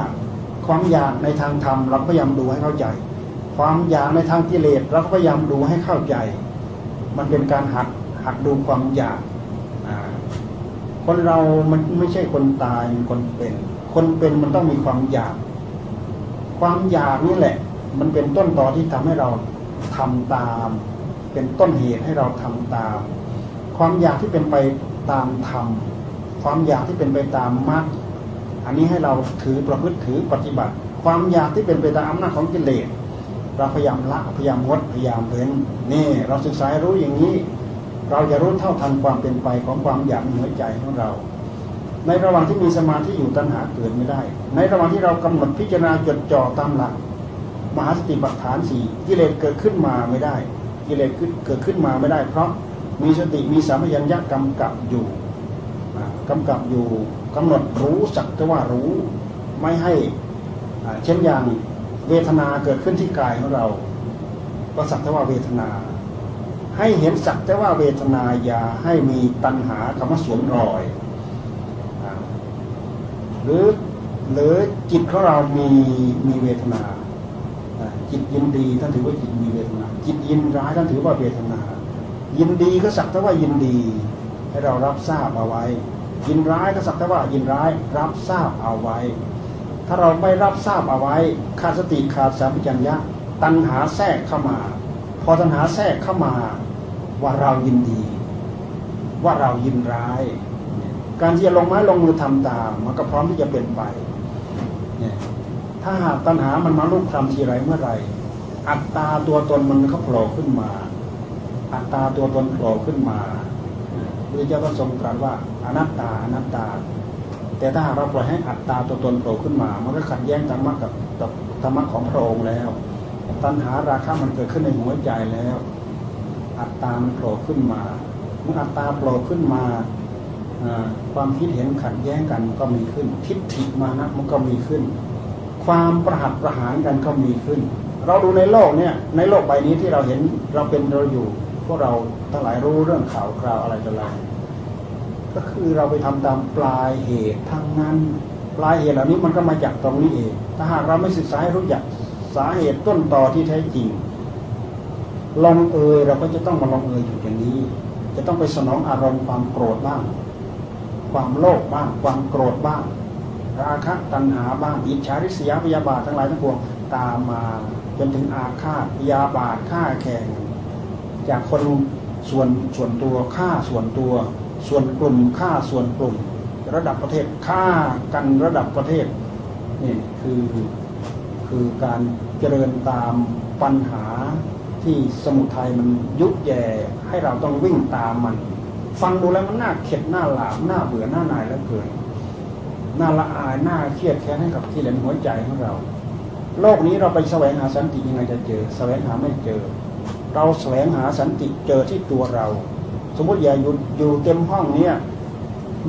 ความอยากในทางธรรมเราก็พยายามดูให้เข้าใจ ความอยากในทางกิเลสเราก็พยายามดูให้เข้าใจ มันเป็นการหัดหัดดูความอยากคนเรามันไม่ใช่คนตายมันคนเป็น คนเป็นมันต้องมีความอยาก ความอยากนี่แหละ มันเป็นต้นตอที่ทำให้เราทำตาม เป็นต้นเหตุให้เราทำตาม ความอยากที่เป็นไปตามธรรมความอยากที่เป็นไปตามมรรค อันนี้ให้เราถือประพฤติถือปฏิบัติ ความอยากที่เป็นไปตามอำนาจของกิเลสเราพยายามละพยายามงดพยายามเว้นนี่เราศึกษารู้อย่างนี้ เราจะรู้เท่าทันความเป็นไปของความอยากในหัวใจของเรา ในระหว่างที่มีสมาธิอยู่ตัณหาเกิดไม่ได้ ในระหว่างที่เรากำหนดพิจารณาจดจ่อตามหลักมหาสติปัฏฐานสี่กิเลสเกิดขึ้นมาไม่ได้ กิเลสเกิดขึ้นมาไม่ได้ เพราะมีสติมีสามัญญะกำกับอยู่ กำกับอยู่กำหนดรู้สักแต่ว่ารู้ไม่ให้เช่นอย่างเวทนาเกิดขึ้นที่กายของเรา ก็สักแต่ว่าเวทนา ให้เห็นสักแต่ว่าเวทนาอย่าให้มีตัณหากรรมสวมรอย หรือหรือจิตของเรามีมีเวทนาจิตยินดีท่านถือว่าจิตมีเวทนา จิตยินร้ายท่านถือว่าเวทนา ยินดีก็สักแต่ว่ายินดี ให้เรารับทราบเอาไว้ ยินร้ายก็สักแต่ว่ายินร้ายรับทราบเอาไว้ ถ้าเราไม่รับทราบเอาไว้ขาดสติขาดสัมผััญญะตัณหาแทรกเข้ามา พอตัณหาแทรกเข้ามาว่าเรายินดี ว่าเรายินร้าย การที่จะลงไม้ลงมือทำตาม มันก็พร้อมที่จะเป็นไปเนี่ยถ้าหากตัณหามันมาลุกคำทีไรเมื่อไรอัตตาตัวตนมันเขาโผล่ขึ้นมา อัตตาตัวตนโผล่ขึ้นมา พระเจ้าก็ทรงตรัสว่าอนัตตาอนัตตา แต่ถ้าหากเราปล่อยให้อัตตาตัวตนโผล่ขึ้นมา มันก็ขัดแย้งธรรมะกับธรรมะของพระองค์แล้ว ตัณหาราคะมันเกิดขึ้นในหัวใจแล้ว อัตตามันโผล่ขึ้นมาเมื่ออัตตาโผล่ขึ้นมาความคิดเห็นขัดแย้งกันก็มีขึ้น ทิฏฐิมานะมันก็มีขึ้น ความประหัตประหารกันก็มีขึ้น เราดูในโลกเนี่ยในโลกใบนี้ที่เราเห็นเราเป็นเราอยู่ วกเราทั้งหลายรู้เรื่องข่าวคราวอะไรต่ออะไรก็คือเราไปทำตามปลายเหตุทั้งนั้น ปลายเหตุเหล่านี้มันก็มาจากตรงนี้เอง ถ้าหากเราไม่ศึกษาให้รู้จักสาเหตุต้นต่อที่แท้จริง ลงเอยเราก็จะต้องมาลงเอยอยู่อย่างนี้ จะต้องไปสนองอารมณ์ความโกรธบ้าง ความโลภบ้าง ความโกรธบ้าง ราคะตัณหาบ้าง อิจฉาริษยาพยาบาททั้งหลายทั้งปวงตามมาจนถึงอาฆาตพยาบาทฆ่าแข่ง จากคนส่วนส่วนตัวฆ่าส่วนตัว ส่วนกลุ่มฆ่าส่วนกลุ่ม ระดับประเทศฆ่ากันระดับประเทศนี่คือคือการเจริญตามปัญหาที่สมุทัยมันยุบแย่ให้เราต้องวิ่งตามมัน ฟังดูแล้วมันน่าเข็ดหน้าหลาบหน้าเบื่อหน้านายแล้วเกินหน้าละอายหน้าเครียดแค้นให้กับที่เหลือหัวใจของเรา โลกนี้เราไปแสวงหาสันติยังไงจะเจอ แสวงหาไม่เจอ เราแสวงหาสันติเจอที่ตัวเรา สมมติอย่าอยู่อยู่เต็มห้องเนี้ย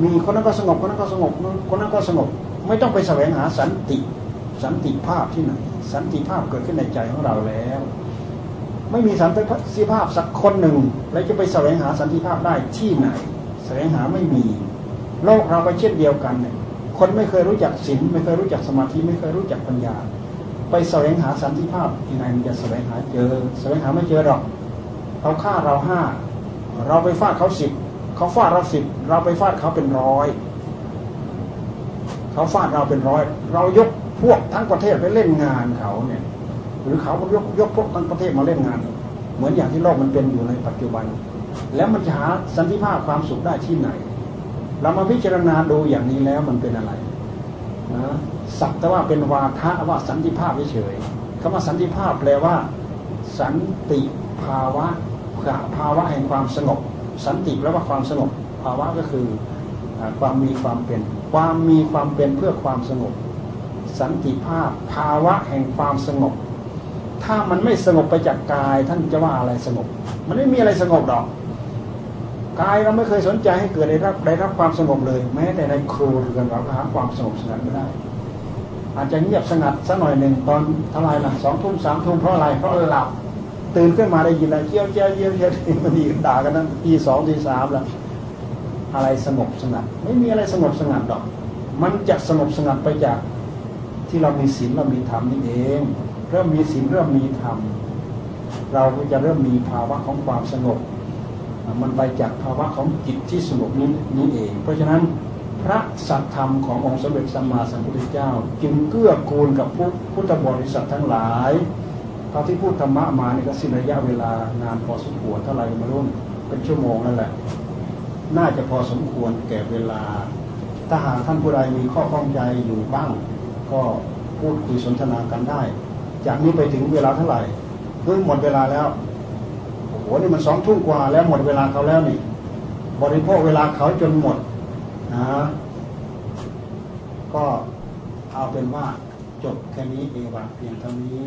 มีคนนั้นก็สงบคนนั้นก็สงบคนนั้นก็สงบ ไม่ต้องไปแสวงหาสันติ สันติภาพที่ไหนสันติภาพเกิดขึ้นในใจของเราแล้ว ไม่มีสันติภาพสักคนหนึ่ง แล้วจะไปแสวงหาสันติภาพได้ที่ไหน แสวงหาไม่มี โลกเราก็เช่นเดียวกันเนี่ยคนไม่เคยรู้จักศีลไม่เคยรู้จักสมาธิไม่เคยรู้จักปัญญา ไปแสวงหาสันติภาพที่ไหนมันจะแสวงหาเจอแสวงหาไม่เจอหรอกเขาฆ่าเราห้าเราไปฟาดเขาสิบเขาฟาดเราสิบเราไปฟาดเขาเป็นร้อยเขาฟาดเราเป็นร้อย เรายกพวกทั้งประเทศไปเล่นงานเขาเนี่ย หรือเขายกยกพวกทั้งประเทศมาเล่นงาน เหมือนอย่างที่โลกมันเป็นอยู่ในปัจจุบัน แล้วมันจะหาสันติภาพความสุขได้ที่ไหน เรามาพิจารณาดูอย่างนี้แล้วมันเป็นอะไรนะ สักแต่ว่าเป็นวาทะว่าสันติภาพเฉยคำว่าสันติภาพแปลว่า สันติภาวะภาวะแห่งความสงบ สันติแปลว่าความสงบ ภาวะก็คือความมีความเป็น ความมีความเป็นเพื่อความสงบ สันติภาพ ภาวะแห่งความสงบ ถ้ามันไม่สงบไปจากกาย ท่านจะว่าอะไรสงบ มันไม่มีอะไรสงบหรอกกายเราไม่เคยสนใจให้เกิดได้รับได้รับความสงบเลย แม้แต่ในครูเรือนเราก็หาความสงบสงัดไม่ได้ อาจจะเงียบสงัดสักหน่อยหนึ่งตอนเท่าไรล่ะสองทุ่มสามทุ่มเพราะอะไรเพราะหลับตื่นขึ้นมาได้ยินอะไรเกี้ยวเกี้ยวเกี้ยวเกี้ยวมันดีด่ากันนั้นทีสองทีสามแล้วอะไรสงบสงัด ไม่มีอะไรสงบสงัดดอก มันจะสงบสงัดไปจาก ที่เรามีศีลเรามีธรรมนี่เอง เริ่มมีศีลเริ่มมีธรรมเราก็จะเริ่มมีภาวะของความสงบ มันไปจากภาวะของจิตที่สงบนี้นี้เอง เพราะฉะนั้น พระสัทธรรมขององค์สมเด็จสัมมาสัมพุทธเจ้า จึงเกื้อกูลกับพุพุทธบริษัททั้งหลายเท่าที่พูดธรรมะมาเนี่ยก็สิ้นระยะเวลานานพอสมควรเท่าไหร่ไม่รู้เป็นชั่วโมงนั่นแหละ น่าจะพอสมควรแก่เวลา ถ้าหากท่านผู้ใดมีข้อข้องใจอยู่บ้าง ก็พูดคุยสนทนากันได้ จากนี้ไปถึงเวลาเท่าไหร่เพิ่งหมดเวลาแล้วโอ้โหนี่มันสองทุ่มกว่าแล้วหมดเวลาเขาแล้วนี่ บริโภคเวลาเขาจนหมด นะ ก็เอาเป็นว่าจบแค่นี้เองว่าเพียงเท่านี้